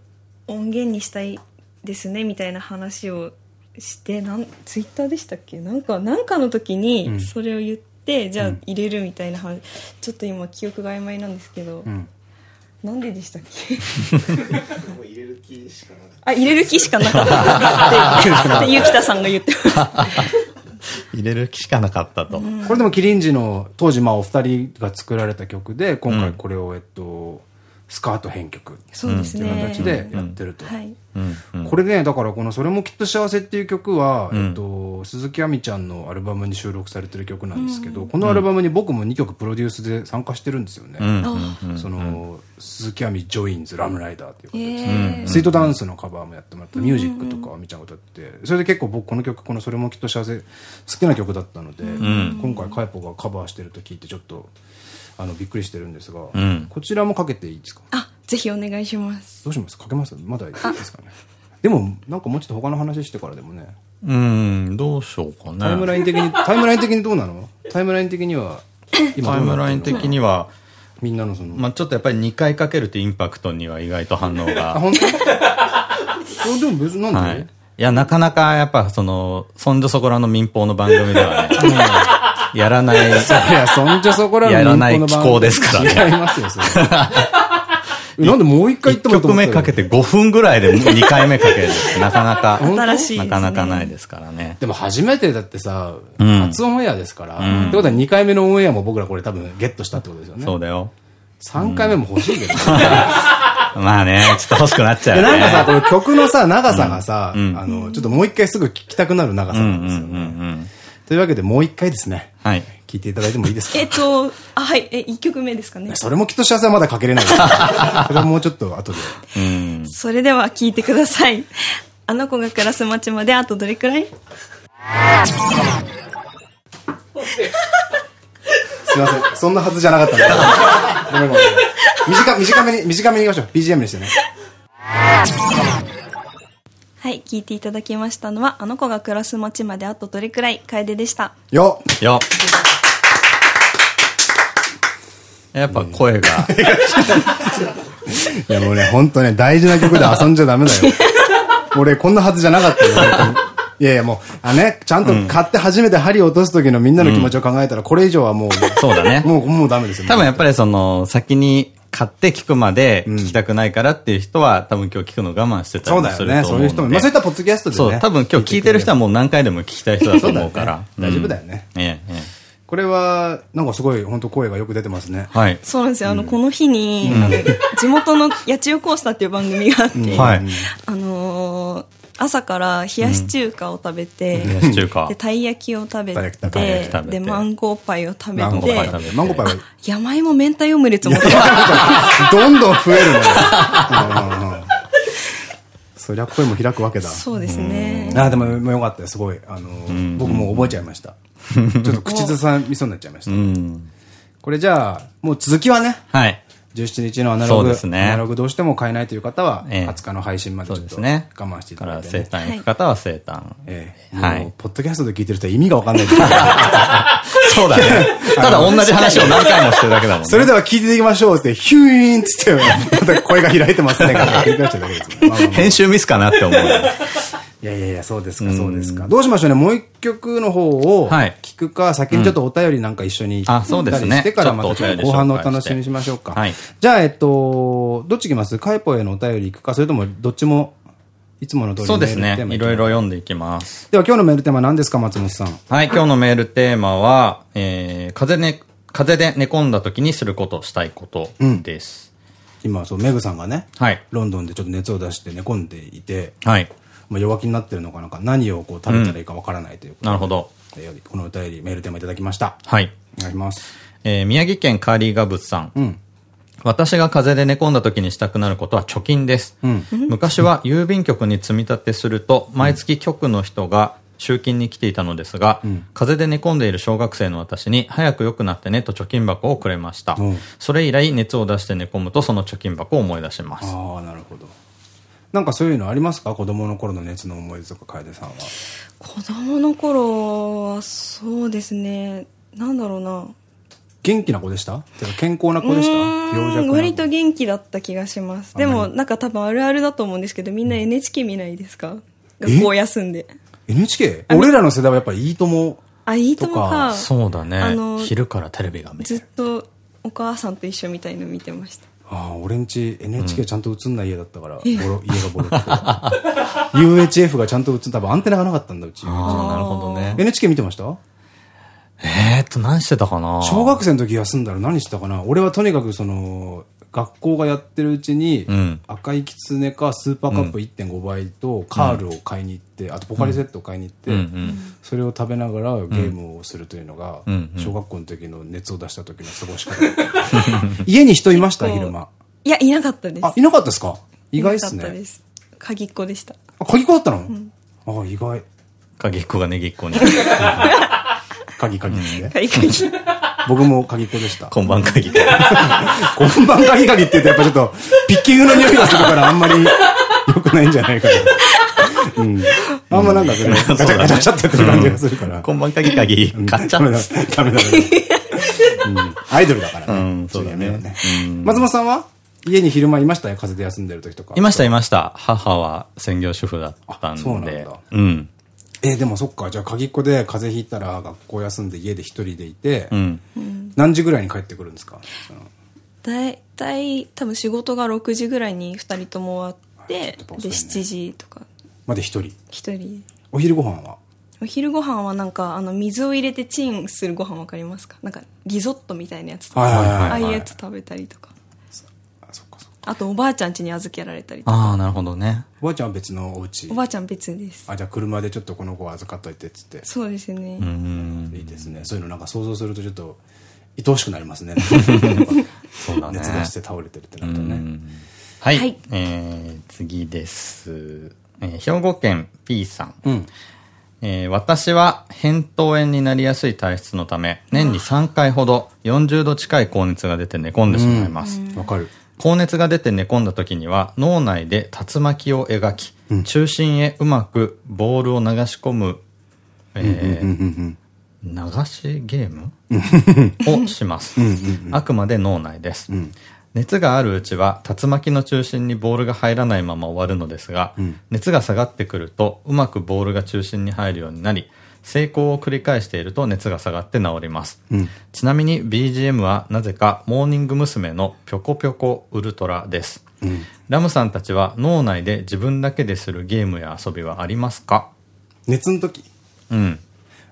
音源にしたいですねみたいな話をしてなんツイッターでしたっけ？なんかなんかの時にそれを言って、うん、じゃあ入れるみたいな話、ちょっと今記憶が曖昧なんですけど、うん。なんででしたっけ？入れる気しかなかった。あ、入れる気しかなかったって、ゆきたさんが言ってます。入れる気しかなかったと。これでもキリンジの当時まあお二人が作られた曲で、今回これをえっと、スカート編曲そうですね。形でやってると。これね、だからこの「それもきっと幸せ」っていう曲は、えっと、鈴木亜美ちゃんのアルバムに収録されてる曲なんですけど、このアルバムに僕も2曲プロデュースで参加してるんですよね。その、鈴木亜美ジョインズラムライダーっていう形で、スイートダンスのカバーもやってもらった、ミュージックとか亜美ちゃんが歌って、それで結構僕この曲、この「それもきっと幸せ」好きな曲だったので、今回カイポがカバーしてると聞いてちょっと、あのびっくりしてるんですが、うん、こちらもかけていいですか？あぜひお願いします。どうします？かけます？まだいいですかね？でもなんかもうちょっと他の話してからでもね。うんどうしようかね。タイムライン的にタイムライン的にどうなの？タイムライン的には今タイムライン的には、みんなのそのまあちょっとやっぱり2回かけるとインパクトには意外と反応が。あ本当？でも別になんで、はい。いや、なかなかやっぱその、そんじょそこらの民放の番組ではね、やらない。いや、そんじょそこら。やらない気候ですからね。違いますよ、それ。なんでもう一回言っても1曲目かけて5分ぐらいで2回目かける。なかなか、なかなかないですからね。でも初めてだってさ、初オンエアですから。ってことは2回目のオンエアも僕らこれ多分ゲットしたってことですよね。そうだよ。3回目も欲しいけどね。まあね、ちょっと欲しくなっちゃう、ね。なんかさ、この曲のさ、長さがさ、あの、ちょっともう一回すぐ聴きたくなる長さなんですよね。というわけでもう一回ですね。はい。聴いていただいてもいいですか？えっと、あ、はい、え、一曲目ですかね。それもきっと幸せはまだかけれない。それはもうちょっと後で。それでは聴いてください。あの子が暮らす街まであとどれくらい？すいません。そんなはずじゃなかったんだ。ごめんごめん。短短めに、短めにいきましょう。BGM にしてね。はい、聞いていただきましたのは、あの子が暮らす街まであとどれくらい、楓でした。よよやっぱ声が。いやもうね、本当ね、大事な曲で遊んじゃダメだよ。俺、こんなはずじゃなかったよ、いやいやもう、あね、ちゃんと買って初めて針を落とす時のみんなの気持ちを考えたら、これ以上はもう、そうだね。もう、もうダメですよ。多分やっぱりその、先に買って聞くまで聞きたくないからっていう人は、多分今日聞くの我慢してたりすると思うそうだよね、そういう人も。まあそういったポッドキャストでね。そう、多分今日聞いてる人はもう何回でも聞きたい人だと思うから。大丈夫だよね。ええ、ええ。これは、なんかすごい、本当声がよく出てますね。はい。そうなんですよ。あの、この日に、地元の八千代コースターっていう番組があって、はい。あの朝から冷やし中華を食べて、冷やし中華。でたい焼きを食べてでマンゴーパイを食べてマンゴーパイは山芋明太オムレツも どんどん増えるね。そりゃ声も開くわけだ。そうですね。あでもよかったすごい。あの僕も覚えちゃいました。ちょっと口ずさみそうになっちゃいました。これじゃあもう続きはね。はい17日のアナログ、ね、アナログどうしても買えないという方は、ええ、20日の配信までちょっと我慢していただいて、ね。から生誕行く方は生誕。ええ。はい。ポッドキャストで聞いてる人は意味がわかんないです そうだね。ただ同じ話を何回もしてるだけだもんね。それでは聞いていきましょうって、ヒューインつって、また声が開いてますね。編集ミスかなって思う。いやいやいや、そうですか、そうですか。どうしましょうね。もう一曲の方を聞くか、先にちょっとお便りなんか一緒にあ、そうですね。してからまた後半のお楽しみにしましょうか。はい。じゃあ、えっと、どっちいきます？カイポへのお便りいくか、それともどっちもいつもの通りそうですね。いろいろ読んでいきます。では今日のメールテーマ何ですか、松本さん？はい、今日のメールテーマは、えー、風ね、風で寝込んだ時にすること、したいことです。うん、今、そう、メグさんがね、はい。ロンドンでちょっと熱を出して寝込んでいて、はい。まあ弱気になってるのかなんか、何をこう食べたらいいかわからないということ、うん、なるほど。このお便り、メールテーマいただきました。はい。お願いします。えー、宮城県カーリーガブツさん。うん。私が風邪で寝込んだ時にしたくなることは貯金です。うん、昔は郵便局に積み立てすると、毎月局の人が集金に来ていたのですが、うん、風邪で寝込んでいる小学生の私に、早く良くなってねと貯金箱をくれました。うん、それ以来、熱を出して寝込むと、その貯金箱を思い出します。ああ、なるほど。なんかそういうのありますか？子供の頃の熱の思い出とか、楓さんは。子供の頃は、そうですね。なんだろうな。元気な子でした？健康な子でした？病弱割と元気だった気がします。でも、なんか多分あるあるだと思うんですけど、みんな NHK 見ないですか？学校休んで。NHK? 俺らの世代はやっぱいいとも。あ、いいともか。そうだね。あの、昼からテレビが見てずっとお母さんと一緒みたいの見てました。ああ、俺んち NHK ちゃんと映んない家だったから、ボロ家がボロって。UHF がちゃんと映ん、多分アンテナがなかったんだ、うち。ああ、なるほどね。NHK 見てました？えーっと、何してたかな？小学生の時休んだら何してたかな？俺はとにかくその、学校がやってるうちに、赤いキツネかスーパーカップ1.5倍とカールを買いに行って、あとポカリセットを買いに行って、それを食べながらゲームをするというのが、小学校の時の熱を出した時の過ごし方。家に人いました？昼間。いや、いなかったです。あ、いなかったですか？意外っすね。鍵っ子でした。あ、鍵っ子だったの？あ、意外。鍵っ子がねぎっ子に。鍵 鍵ですね。鍵鍵。僕も鍵っ子でした。今晩鍵。今晩鍵鍵って言うとやっぱちょっと、ピッキングの匂いがするからあんまり良くないんじゃないかな。うん。あんまなんかね、ガチャガチャガチャってやってる感じがするから。今晩鍵鍵、買っちゃダメだ。ダメだ。アイドルだからね。そうだね。松本さんは家に昼間いました？よ、風邪で休んでる時とか。いました、いました。母は専業主婦だったんで。そうなんだ。うん。えー、でもそっか、じゃあ鍵っ子で風邪ひいたら学校休んで家で一人でいて、うん、何時ぐらいに帰ってくるんですか？だいたい多分仕事が6時ぐらいに2人とも終わって、で7時とか。まで一人？一人。お昼ご飯は？お昼ご飯はなんかあの水を入れてチンするご飯わかりますか？なんかリゾットみたいなやつとか。ああいうやつ食べたりとかあとおばあちゃん家に預けられたりとか。ああ、なるほどね。おばあちゃんは別のお家？おばあちゃん別です。あ、じゃあ車でちょっとこの子預かっといてっつって。そうですね。うん。いいですね。そういうのなんか想像するとちょっと、愛おしくなりますね。そうだね。熱出して倒れてるってなるとね。はい。はい、えー、次です。えー、兵庫県 P さん。うん。えー、私は扁桃炎になりやすい体質のため、年に3回ほど40度近い高熱が出て寝込んでしまいます。わ、かる。高熱が出て寝込んだ時には脳内で竜巻を描き、うん、中心へうまくボールを流し込む、え流しゲーム？をします。あくまで脳内です。うん。熱があるうちは竜巻の中心にボールが入らないまま終わるのですが、うん、熱が下がってくるとうまくボールが中心に入るようになり成功を繰り返していると熱が下がって治ります。うん、ちなみに BGM はなぜかモーニング娘。のぴょこぴょこウルトラです。うん、ラムさんたちは脳内で自分だけでするゲームや遊びはありますか？熱の時？うん。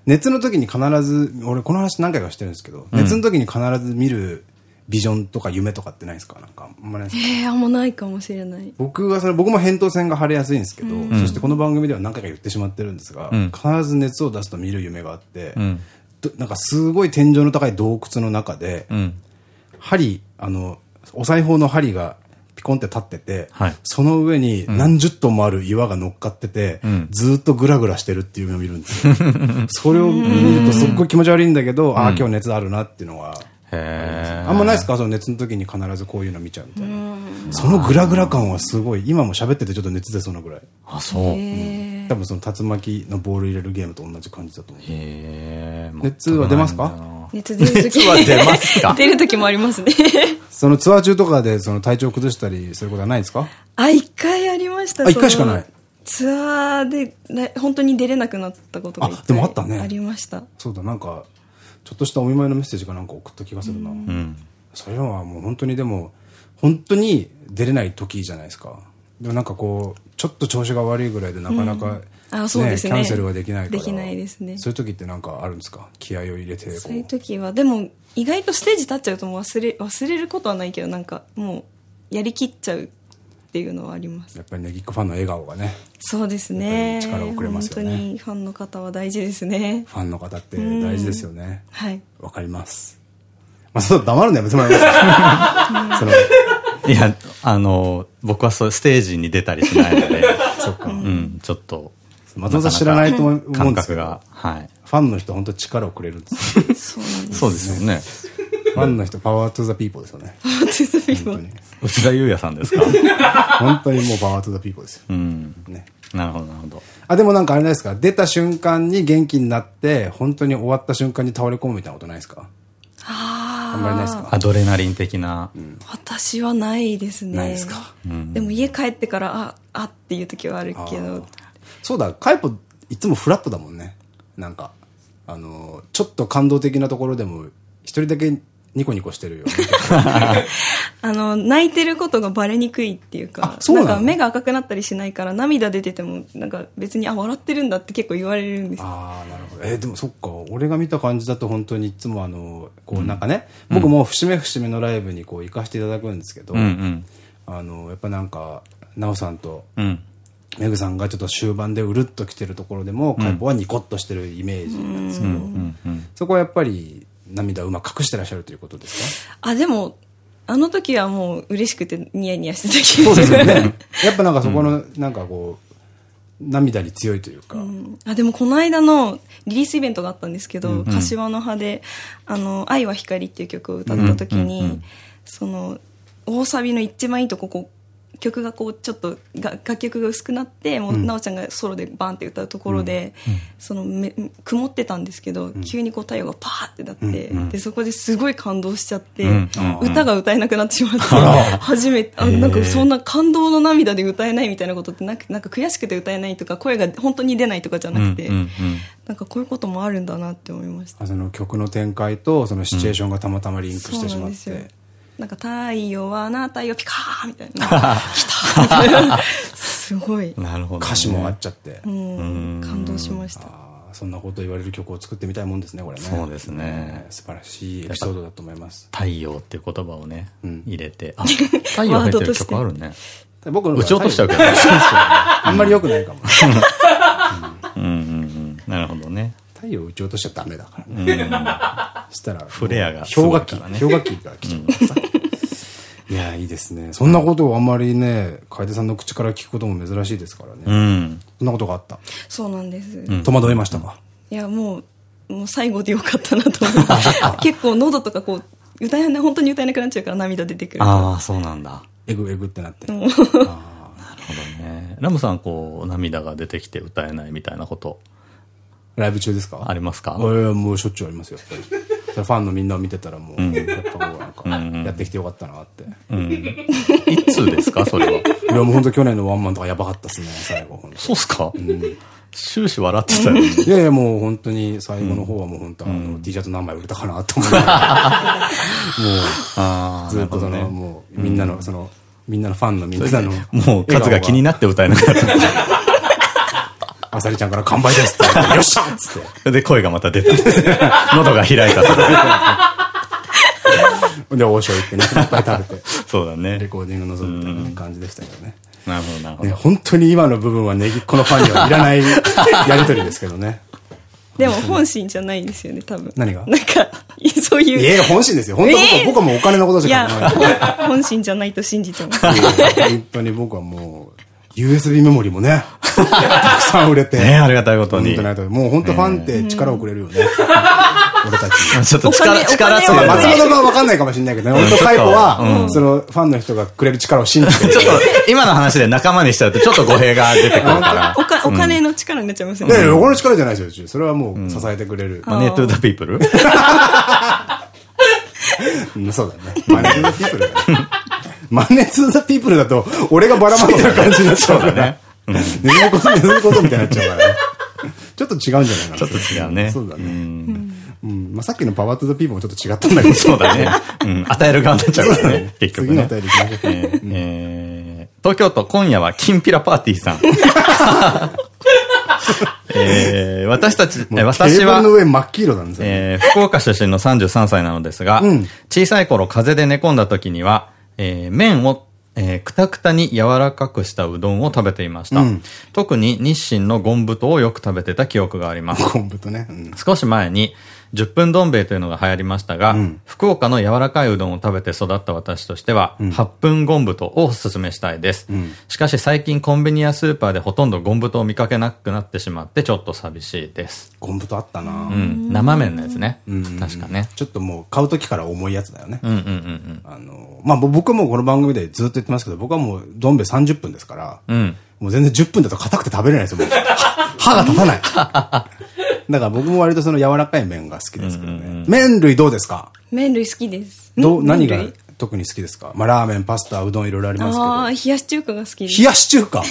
熱の時に必ず、俺この話何回かしてるんですけど、熱の時に必ず見るビジョンとか夢とかってないですか？なんか、あんまないですか？ええー、あんまないかもしれない。僕はそれ、僕も扁桃腺が腫れやすいんですけど、うん、そしてこの番組では何回か言ってしまってるんですが、うん、必ず熱を出すと見る夢があって、うん、なんかすごい天井の高い洞窟の中で、針、あの、お裁縫の針がピコンって立ってて、はい、その上に何十トンもある岩が乗っかってて、ずっとグラグラしてるっていう夢を見るんですよ。それを見るとすっごい気持ち悪いんだけど、ああ、今日熱あるなっていうのは、へあんまないですか？その熱の時に必ずこういうの見ちゃうみたいな。そのグラグラ感はすごい、今も喋っててちょっと熱出そうなぐらい。あ、そう。へ多分その竜巻のボール入れるゲームと同じ感じだと思う。え。熱は出ますか？熱出る時は出ますか？出る時もありますね。そのツアー中とかでその体調崩したりすることはないですか？あ、一回ありました。あ、一回しかない。ツアーで、ね、本当に出れなくなったことがあ、でもあったね。ありました。そうだ、なんか、ちょっとしたお見舞いのメッセージかなんか送った気がするな。うん。それはもう本当にでも、本当に出れない時じゃないですか。でもなんかこう、ちょっと調子が悪いぐらいでなかなか、うん。あそうですね。キャンセルはできないから。できないですね。そういう時ってなんかあるんですか？気合を入れてそういう時は。でも意外とステージ立っちゃうともう忘れ忘れることはないけどなんかもうやりきっちゃうっていうのはありますやっぱりねギックファンの笑顔がねそうですね力をくれますよね本当にファンの方は大事ですねファンの方って大事ですよねはいわかりますまあそう黙るのやめてもらいます そのいや、あの、僕はそうステージに出たりしないので、そっか。うん、ちょっと。松本さん知らないと思うんです感覚が。はい。ファンの人本当力をくれるんですそうなんです。そうですよね。ファンの人、 Power to the People ですよね。パワートゥザピーポー。内田裕也さんですか？本当にもうパワートゥザピーポーですよ。うん。ね。なるほど、なるほど。あ、でもなんかあれないですか？出た瞬間に元気になって、本当に終わった瞬間に倒れ込むみたいなことないですか？ああんまりないですか？アドレナリン的な。私はないですね。ないですか？でも家帰ってから、あ、あっていう時はあるけど。そうだ、かえぽいつもフラットだもんね。なんか、あの、ちょっと感動的なところでも、一人だけニコニコしてるよ。あの、泣いてることがバレにくいっていうか、なんか目が赤くなったりしないから涙出てても、なんか別に、あ、笑ってるんだって結構言われるんですああ、なるほど。えー、でもそっか、俺が見た感じだと本当にいつもあの、こうなんかね、うん、僕も節目節目のライブにこう行かせていただくんですけど、うんうん、あの、やっぱなんか、なおさんと、メグさんがちょっと終盤でうるっと来てるところでも、カイポはニコッとしてるイメージなんですけど、そこはやっぱり、涙をうまく隠してらっしゃるということですか？あ、でも、あの時はもう嬉しくてニヤニヤしてた気がそうですよね。やっぱなんかそこの、なんかこう、涙に強いというか、うん、あでもこの間のリリースイベントがあったんですけど、うんうん、柏の葉で「あの愛は光」っていう曲を歌った時に、その大サビの一番いいとここ曲がこうちょっとが楽曲が薄くなってもう奈緒ちゃんがソロでバンって歌うところで、そのめ曇ってたんですけど、急にこう太陽がパーってなって、でそこですごい感動しちゃって、歌が歌えなくなってしまって初めて。あなんかそんな感動の涙で歌えないみたいなことってなくなんか悔しくて歌えないとか声が本当に出ないとかじゃなくて、なんかこういうこともあるんだなって思いました。その曲の展開とそのシチュエーションがたまたまリンクしてしまって。なんか太陽はな太陽ピカーみたいな。来た。すごいなるほど、歌詞もあっちゃって。うん。感動しました。そんなこと言われる曲を作ってみたいもんですねこれね。そうですね。素晴らしいエピソードだと思います。太陽っていう言葉をね、入れて。太陽入ってる曲あるね。僕の打ち落としちゃうけどあんまりよくないかも太陽打ち落としちゃダメだからね。したら、フレアが。氷河期、氷河期が来ちゃうからさ。いや、いいですね。そんなことをあんまりね、楓さんの口から聞くことも珍しいですからね。うん。そんなことがあった？そうなんです。戸惑いましたか？いや、もう、もう最後でよかったなと思って。結構喉とかこう、歌えない、本当に歌えなくなっちゃうから涙出てくる。ああ、そうなんだ。えぐえぐってなって。なるほどね。ラムさん、こう、涙が出てきて歌えないみたいなことライブ中ですか？ありますか？ええ、もうしょっちゅうありますよ、やっぱり。ファンのみんなを見てたらもう、やっぱこうなんか、やってきてよかったなって。うん。いつですか？それは。いや、もう本当去年のワンマンとかやばかったっすね、最後。そうっすか？うん。終始笑ってたよ、ね。いやいや、もう本当に最後の方はもう本当、あの、T シャツ何枚売れたかなと思う。もう、ずっとその、もう、みんなの、その、みんなのファンのみんなの。もう数が気になって歌えなかった。あさりちゃんから完売ですって よっしゃっつって。で、声がまた出たんです喉が開いたで、王将行ってね、いっぱい食べて。そうだね。レコーディング臨むみたいな感じでしたけどね。なるほど、なるほど。本当に今の部分はネギっ子のファンにはいらない やりとりですけどね。でも本心じゃないんですよね、多分。何が？なんか、そういう。いや本心ですよ。本当僕は、僕はもうお金のことしか考えない。本心じゃないと信じてます。本当に僕はもう、USB メモリもね、たくさん売れて。ねありがたいことに。もう本当ファンって力をくれるよね。俺たち。ちょっと力、お金力強いお金を松本がわかんないかもしれないけどね。俺とカイポは、そのファンの人がくれる力を信じてる。ちょっと、今の話で仲間にしちゃうとちょっと語弊が出てくるから。お金の力になっちゃいますよね。いやいや、俺の力じゃないですよ。それはもう支えてくれる。マネートゥーザピープル？うんそうだね。マネーツーザピープルだね。マネーツーザピープルだと、俺がばらまいてる感じになっちゃうからね。ネズミこと、ネズミことみたいになっちゃうからね。ちょっと違うんじゃないかな。ちょっと違うね。そうだね。んうん。まあ、さっきのパワートゥザピープルもちょっと違ったんだけど。そうだね。うん。与える側になっちゃうからね。結局ね。次のお便り行きましょうか。えーえー東京都今夜はキンピラパーティーさん。えー私たち、私は。えー福岡出身の33歳なのですが、うん小さい頃風邪で寝込んだ時には、えー麺を、えーくたくたに柔らかくしたうどんを食べていました。うん特に日清のゴン太をよく食べてた記憶があります。昆布とね。うん少し前に、10分どん兵衛というのが流行りましたが、うん福岡の柔らかいうどんを食べて育った私としては、8分ゴン太をお勧めしたいです。んしかし最近コンビニやスーパーでほとんどゴン太を見かけなくなってしまってちょっと寂しいです。昆布とあったなうん。生麺のやつね。うん確かね。ちょっともう買う時から重いやつだよね。うんうんうんあの、まあ、僕はもうこの番組でずっと言ってますけど、僕はもうどん兵衛30分ですから、うん。うん。もう全然10分だと硬くて食べれないですよ、歯が立たない。だから僕も割とその柔らかい麺が好きですけどね。麺類どうですか？麺類好きです。どう、何が特に好きですか？まあ、ラーメン、パスタ、うどんいろいろありますああ、け冷やし中華が好きです。ど。冷やし中華？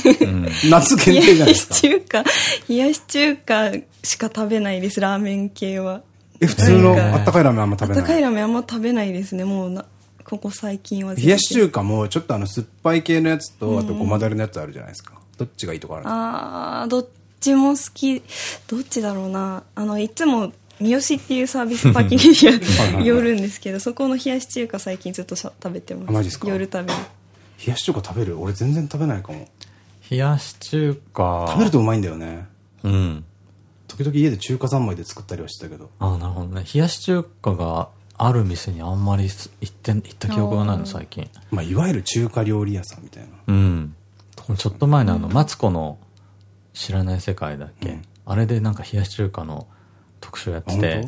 夏限定じゃない冷やしですか。中華、冷やし中華しか食べないです、ラーメン系は。え、普通のあったかいラーメンあんま食べない？温かいラーメンあんま食べないですね、もうな、ここ最近は。冷やし中華もちょっとあの酸っぱい系のやつと、あとごまだれのやつあるじゃないですか。どっちがいいとかあるんですか？ああ、どっちも好き。どっちだろうな。あの、いつも、三好っていうサービスパッケージ寄るんですけど、そこの冷やし中華最近ずっとしゃ食べてます。あマジっすか？夜食べる。冷やし中華食べる？俺全然食べないかも。冷やし中華。食べるとうまいんだよね。うん。時々家で中華三昧で作ったりはしてたけど。ああ、なるほどね。冷やし中華がある店にあんまり行って、行った記憶がないの、最近。まあ、いわゆる中華料理屋さんみたいな。うん。ちょっと前のあの、マツコの知らない世界だっけ、あれでなんか冷やし中華の特集やってて。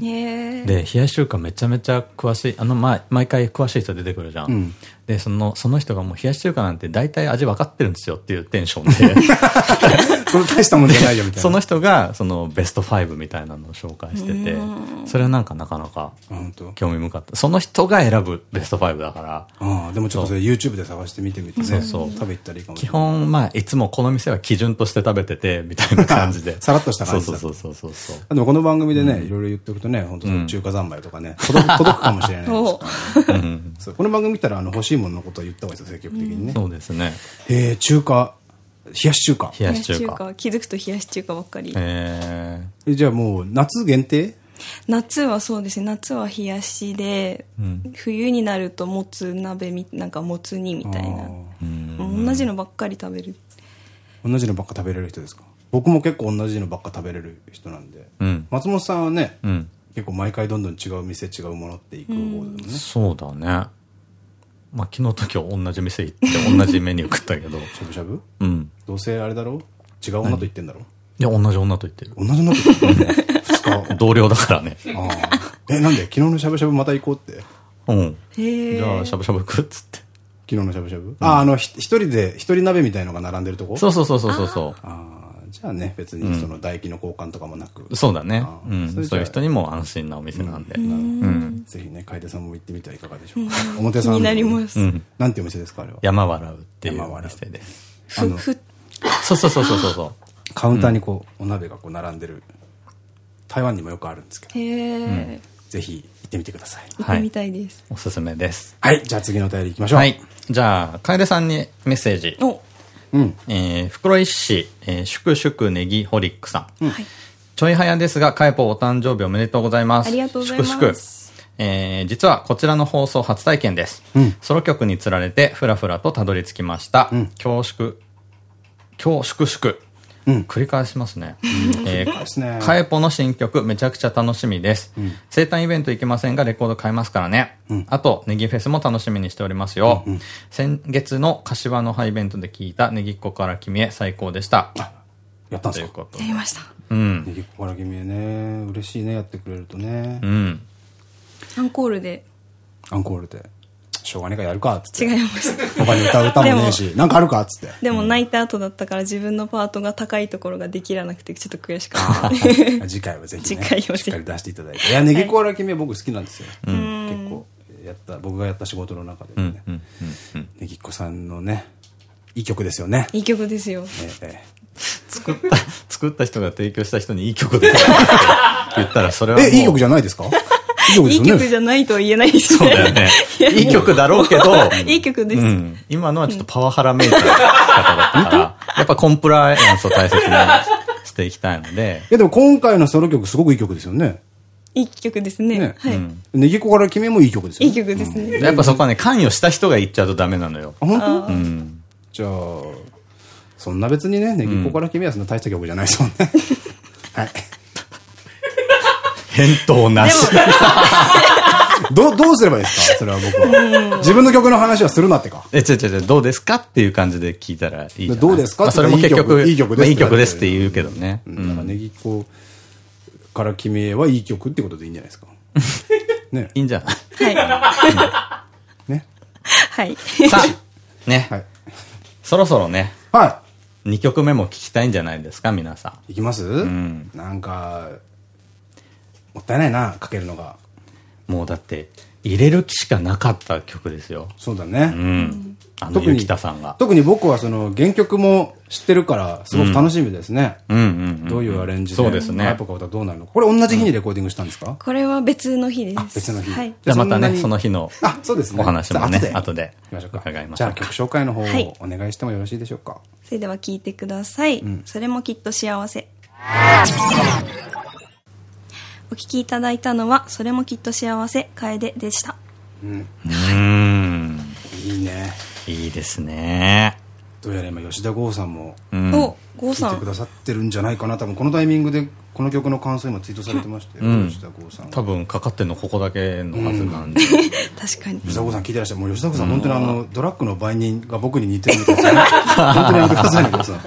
で、冷やし中華めちゃめちゃ詳しい、あの、ま、毎回詳しい人出てくるじゃん。うんで、その、その人がもう冷やし中華なんて大体味分かってるんですよっていうテンションで、それ大したもんじゃないよみたいな。その人がそのベスト5みたいなのを紹介してて、それはなんかなかなか。興味深かった。その人が選ぶベスト5だから、ああ、でもちょっとそれ YouTube で探してみてみてね。そうそう食べ行ったらいいかもし基れない。本、まあ、いつもこの店は基準として食べてて、みたいな感じで。さらっとした感じだそうそうそうそうそう。でもこの番組でね、いろいろ言っておくとね、本当中華三昧とかね、届くかもしれないです この番組見たら、あの、欲しいもののことを言った方がいいですよ、積極的にね。そうですね。えー、中華、冷やし中華。冷やし中華。華。気づくと冷やし中華ばっかり。ええじゃあもう、夏限定？夏はそうですね夏は冷やしで、ん冬になるともつ鍋みなんかもつ煮みたいな。同じのばっかり食べるー同じのばっか食べれる人ですか？僕も結構同じのばっか食べれる人なんで。うん。松本さんはね、うん。結構毎回どんどん違う店違うものっていく方だもんね。そうだね。まあ、昨日の時は同じ店行って同じメニュー食ったけど。しゃぶしゃぶ？うん。どうせあれだろ？違う女と言ってんだろ？いや、同じ女と言ってる。同じ女と言ってんだろ二日。同僚だからね。ああ。え、なんで？昨日のしゃぶしゃぶまた行こうって？うん。へえじゃあ、しゃぶしゃぶ食うっつって。昨日のしゃぶしゃぶ、ああ、あの、ひ一人で、一人鍋みたいのが並んでるとこ？そうそうそうそうそうそああ、じゃあね、別にその唾液の交換とかもなく。う。そうだね。そういう人にも安心なお店なんで。うん。ぜひね、楓さんも行ってみてはいかがでしょうか。表参道気になります、うん。なんていうお店ですか、あれは？山笑うっていうお山笑う店です。ふふそうそうそうそうそうそう。カウンターにこう、お鍋がこう並んでる。台湾にもよくあるんですけど、へえ、ぜひ行ってみてください。行ってみたいです、おすすめです。はい、じゃあ次のお便り行きましょう。はい。じゃあ、楓さんにメッセージ。おうん。えー、袋井市、えー、祝々ネギホリックさん。はいちょい早ですが、カイポお誕生日おめでとうございます。ありがとうございます祝々えー、実はこちらの放送初体験です。うんソロ曲につられて、ふらふらとたどり着きました。うん恐縮、恐縮縮。繰り返しますね。えですねカエポの新曲、めちゃくちゃ楽しみです。生誕イベント行けませんが、レコード買えますからね。あと、ネギフェスも楽しみにしておりますよ。先月の柏の葉イベントで聞いたネギっ子から君へ最高でした。やったんですか？ということやりましたうん。ネギっ子から君へね嬉しいねやってくれるとねうん。アンコールで。アンコールで。しょうがねえからやるかっつって。違います。他に歌う歌もねえし。なんかあるかっつって。でも泣いた後だったから自分のパートが高いところができらなくてちょっと悔しかった。次回はぜひね。次回はしっかり出していただいて。いやネギっ子から君は僕好きなんですよ。結構やった僕がやった仕事の中でもね。ネギっ子さんのねいい曲ですよね。いい曲ですよ。ええ作った、作った人が提供した人にいい曲で。っ て言ったら、それは。えいい曲じゃないですか？いいい曲じゃないとは言えないですそうだよね。いい曲だろうけど、いい曲です、うん。今のはちょっとパワハラめいた方だったから、やっぱコンプライアンスを大切にしていきたいので、いやでも今回のソロ曲すごくいい曲ですよね。いい曲ですね。ね。はい、ネギっ子から君もいい曲ですよいいね曲ですね、やっぱそこはね、関与した人が言っちゃうとダメなのよ。あ本当？うん。じゃあそんな別にねネギっ子から君はそんな大した曲じゃないですもんね。はい返答なし。どう、どうすればいいですか？それは僕は。自分の曲の話はするなってか。え、違う違う違う、どうですかっていう感じで聞いたらいいどうですか？まあそれも結局、いい曲まあいいいい曲ですって言うけどね。だからネギっ子から君へはいい曲ってことでいいんじゃないですか。ね。いいんじゃない？はいね。はいさあ、ね、はい。そろそろね、は2曲目も聞きたいんじゃないですか、皆さん。い。いきます？んなんか、もったいないな、かけるのが。もうだって、入れる気しかなかった曲ですよ。そうだね。うん。あの、特にゆきたさんが。特に僕はその原曲も知ってるから、すごく楽しみですね。うんうんうん。どういうアレンジで。そうですねやっぱ歌どうなるの？か。これ同じ日にレコーディングしたんですか？これは別の日ですあ別の日はいじゃあまたね、その日のあ、そうですね。お話もね後で行きましょうか伺いましょうじゃあ曲紹介の方はいをお願いしてもよろしいでしょうか？それでは聞いてください、それもきっと幸せお聞きいただいたのはそれもきっと幸せ楓でしたうん。うーん。いいね。いいですね。どうやら今吉田剛さんもうん。さん聞いてくださってるんじゃないかな。多分このタイミングでこの曲の感想今ツイートされてましたよ。うん吉田剛さんが。多分かかってんのここだけのはずなんで。確かに吉田剛さん聞いてらっしゃる。もう吉田剛さん本当にあの、ドラッグの売人が僕に似てるみたいですよね。本当にやめてくださいね、剛さん。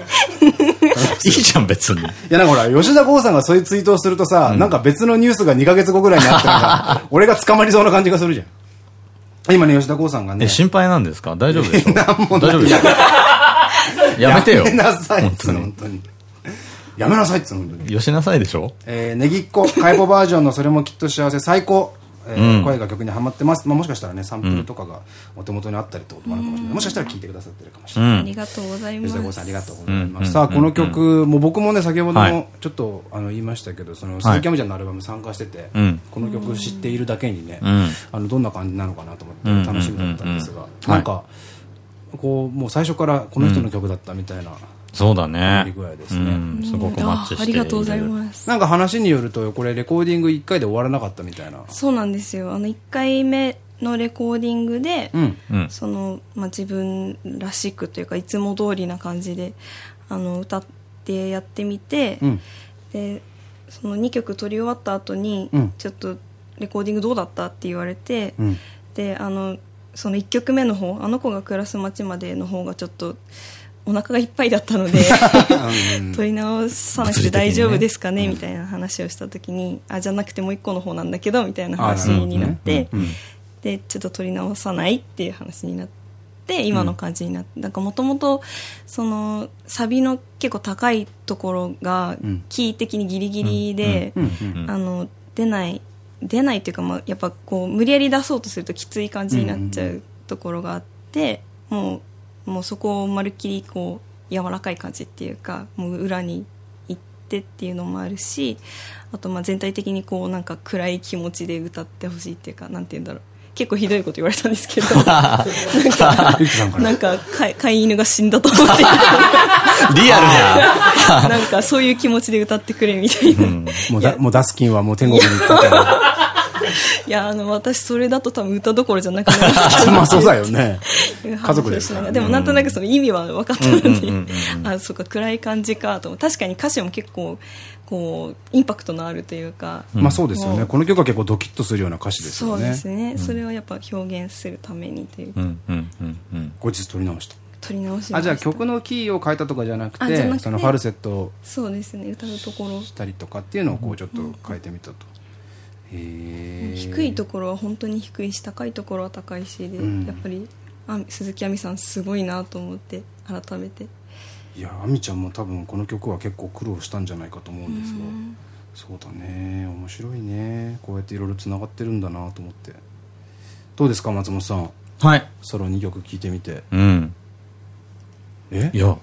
いいじゃん、別に。いや、なんかほら、吉田剛さんがそういうツイートをするとさ、なんか別のニュースが2ヶ月後ぐらいにあってなんか、俺が捕まりそうな感じがするじゃん。今ね、吉田剛さんがね。え、心配なんですか？大丈夫ですか 大丈夫ですかやめてよ。やめなさいっつ本本当に。やめなさいっつうの。よしなさいでしょ？えー、ネギっ子、解剖バージョンのそれもきっと幸せ最高。声が曲にはまってます。まあ、もしかしたらね、サンプルとかがお手元にあったりってこともあるかもしれない。もしかしたら聞いてくださってるかもしれない。うん。ありがとうございま吉す田剛さんありがとうございます。うん。さあ、この曲、もう僕もね、先ほどはい。もちょっとあの言いましたけど、その鈴木亜美ちゃんのアルバム参加してて、うん。この曲知っているだけにね、うん。あのどんな感じなのかなと思うん。って楽しみだったんですが、うん。なんか、こう、もう最初からこの人の曲だったみたいな、そうだね。いい具合ですねうん、すごくマッチしてあありがとうございますなんか話によると、これレコーディング1回で終わらなかったみたいな。そうなんですよあの1回目のレコーディングで、うん。うん。その、まあ、自分らしくというかいつも通りな感じであの歌ってやってみて、うん。でその2曲撮り終わった後に、うんちょっとレコーディングどうだったって言われて、うん。であのその1曲目の方「あの子が暮らす街まで」の方がちょっとお腹がいっぱいだったのでうん。撮り直さなくて大丈夫ですかねみたいな話をした時にあじゃなくてもう1個の方なんだけどみたいな話になってうんうん。でちょっと撮り直さないっていう話になって今の感じになってなんかもともとそのサビの結構高いところがうん。キー的にギリギリで出ない出ないっていうか、まあ、やっぱこう無理やり出そうとするときつい感じになっちゃうところがあって、もうもうそこをまるっきりこう柔らかい感じっていうかもう裏に行ってっていうのもあるしあとまあ全体的にこうなんか暗い気持ちで歌ってほしいっていうかなんて言うんだろう結構ひどいこと言われたんですけど なんか。なんか飼い犬が死んだと思って リアルじゃん。なんかそういう気持ちで歌ってくれみたいな、うんもうだ、もうダスキンはもう天国に行ったから。い やあの私それだと多分歌どころじゃなくなりますまあそうだよね。いう家族ですからね。でもなんとなくその意味は分かったので あそうか暗い感じかと。確かに歌詞も結構こうインパクトのあるというか、まあそうですよね。この曲は結構ドキッとするような歌詞ですそうよねですね、それをやっぱ表現するためにというか、うんうんうんうん。後日撮り直した。撮り直しました。あじゃあ曲のキーを変えたとかじゃなくててそのファルセットをそうですね。歌うところ。したりとかっていうのをこうちょっと変えてみたと低いところは本当に低いし高いところは高いしで、うん。やっぱりあ鈴木亜美さんすごいなと思って改めて。いや亜美ちゃんも多分この曲は結構苦労したんじゃないかと思うんですが。そうだね。面白いね。こうやっていろいろつながってるんだなと思って。どうですか松本さん？はい。ソロ2曲聴いてみて。うん。え？いや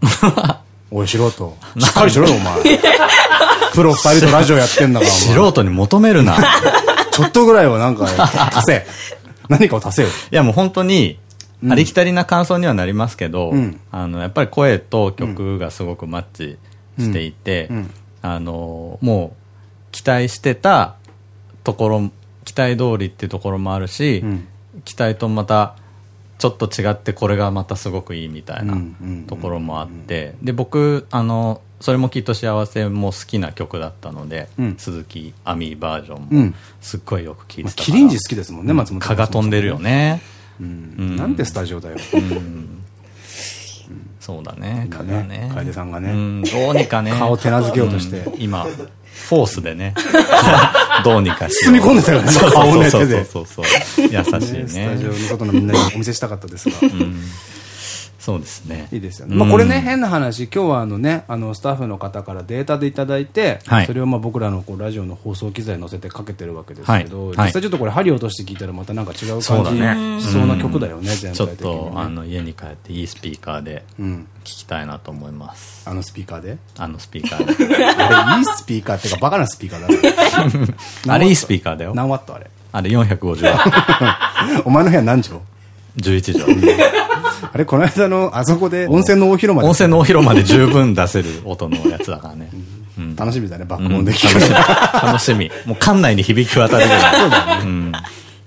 おい素人。しっかりしろよお前。プロ2人とラジオやってんだから素人に求めるな。ちょっとぐらいはなんか足せ。何かを足せよ。いやもう本当に、ありきたりな感想にはなりますけど、うん。あの、やっぱり声と曲がすごくマッチしていて、あの、もう、期待してたところ、期待通りっていうところもあるし、ん。期待とまた、ちょっと違ってこれがまたすごくいいみたいなうんうんところもあって、で、僕、あの、それもきっと幸せも好きな曲だったので、うん。鈴木亜美バージョンもうん。すっごいよく聴いてまあたから、キリンジ好きですもんね松本蚊が飛んでるよね。うん。なんてスタジオだよ。そうだね、今蚊がね。ね楓さんがね。うん、どうにかね。顔を手なずけようとして。うん。今、フォースでね、どうにかし包み込んでたよね。そうそうそうそう。優しいね。スタジオね。の外のみんなにお見せしたかったですがそうですね。いいですよね。まあこれね、変な話、今日はあのね、あの、スタッフの方からデータでいただいて、はいそれをまあ僕らのこうラジオの放送機材に載せてかけてるわけですけど、はいはい実際ちょっとこれ針落として聞いたらまたなんか違うそう感じしそうな曲だよね、全ちょっ体的に、ね。と、あの、家に帰っていいスピーカーでうん。聞きたいなと思います。あのスピーカーで？あのスピーカーで。あれ、いいスピーカーっていうかバカなスピーカーだな あれいいスピーカーだよ。何ワット？あれあれ450ワット。お前の部屋何畳？11畳。あれ、この間の、あそこで温泉の大広間で温泉のお広間で十分出せる音のやつだからね。うん楽しみだね、爆うん音で聞く楽しみ。楽しみ。もう館内に響き渡るぐらい。そうだね。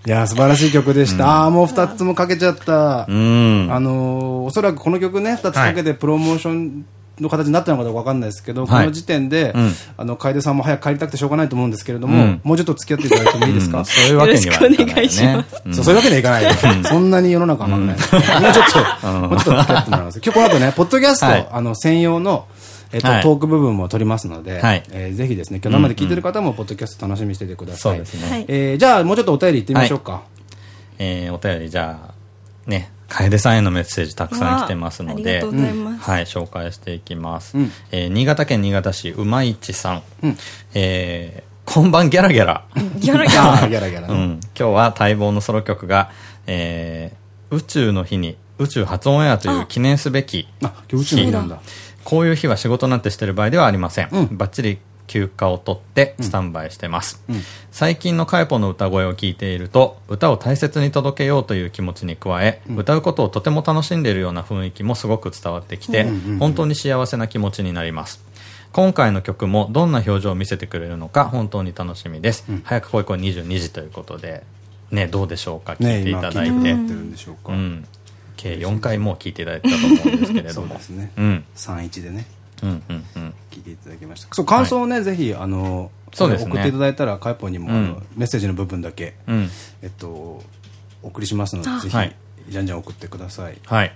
いやー、素晴らしい曲でした。ああー、もう二つもかけちゃった。うん。あのーおそらくこの曲ね、二つかけてプロモーションの形になったのかどうかわかんないですけど、こはいの時点で、うんあの、楓さんも早く帰りたくてしょうがないと思うんですけれども、うんもうちょっと付き合っていただいてもいいですか、うんそういうわけにはいかないよよろしくお願いしねま。うんそうそういうわけにはいかないよ。そんなに世の中は甘くない。もうちょっと、もうちょっと付き合ってもらいます。今日この後ね、ポッドキャスト、はいあの、専用の、えっと、はいトーク部分も取りますので、はいえーぜひですね、今日生で聞いてる方も、ポッドキャスト楽しみにしててください。そうですね。はいえーじゃあ、もうちょっとお便り行ってみましょうか。えーお便りじゃあ、ね、楓さんへのメッセージたくさん来てますので、はい、紹介していきます。うんえー新潟県新潟市うまいちさん。うんえーこんばんギャラギャラ。ギャラギャあラあ、ギャラギャラね。うん、今日は待望のソロ曲が、えー宇宙の日に宇宙初オンエアという記念すべきあ、今日宇宙の日なんだ。こういう日は仕事なんてしてる場合ではありません。うんバッチリ休暇を取ってスタンバイしてます。うん最近のカエポの歌声を聞いていると、歌を大切に届けようという気持ちに加え、歌うことをとても楽しんでいるような雰囲気もすごく伝わってきて、本当に幸せな気持ちになります。今回の曲もどんな表情を見せてくれるのか本当に楽しみです。早く来い来い22時ということで、ね、どうでしょうか？聞ねいていただいて。いてもらってるんでしょうか。うん。計4回もう聞いていただいたと思うんですけれそども。うですね。うん。31でね。うんうんうん。聞いていただきました。そう、感想をね、ぜひ、あの、そうですね送っていただいたら、カイポにも、メッセージの部分だけ、うん。えっと、お送りしますので、ぜひ、はいじゃんじゃん送ってください。はい。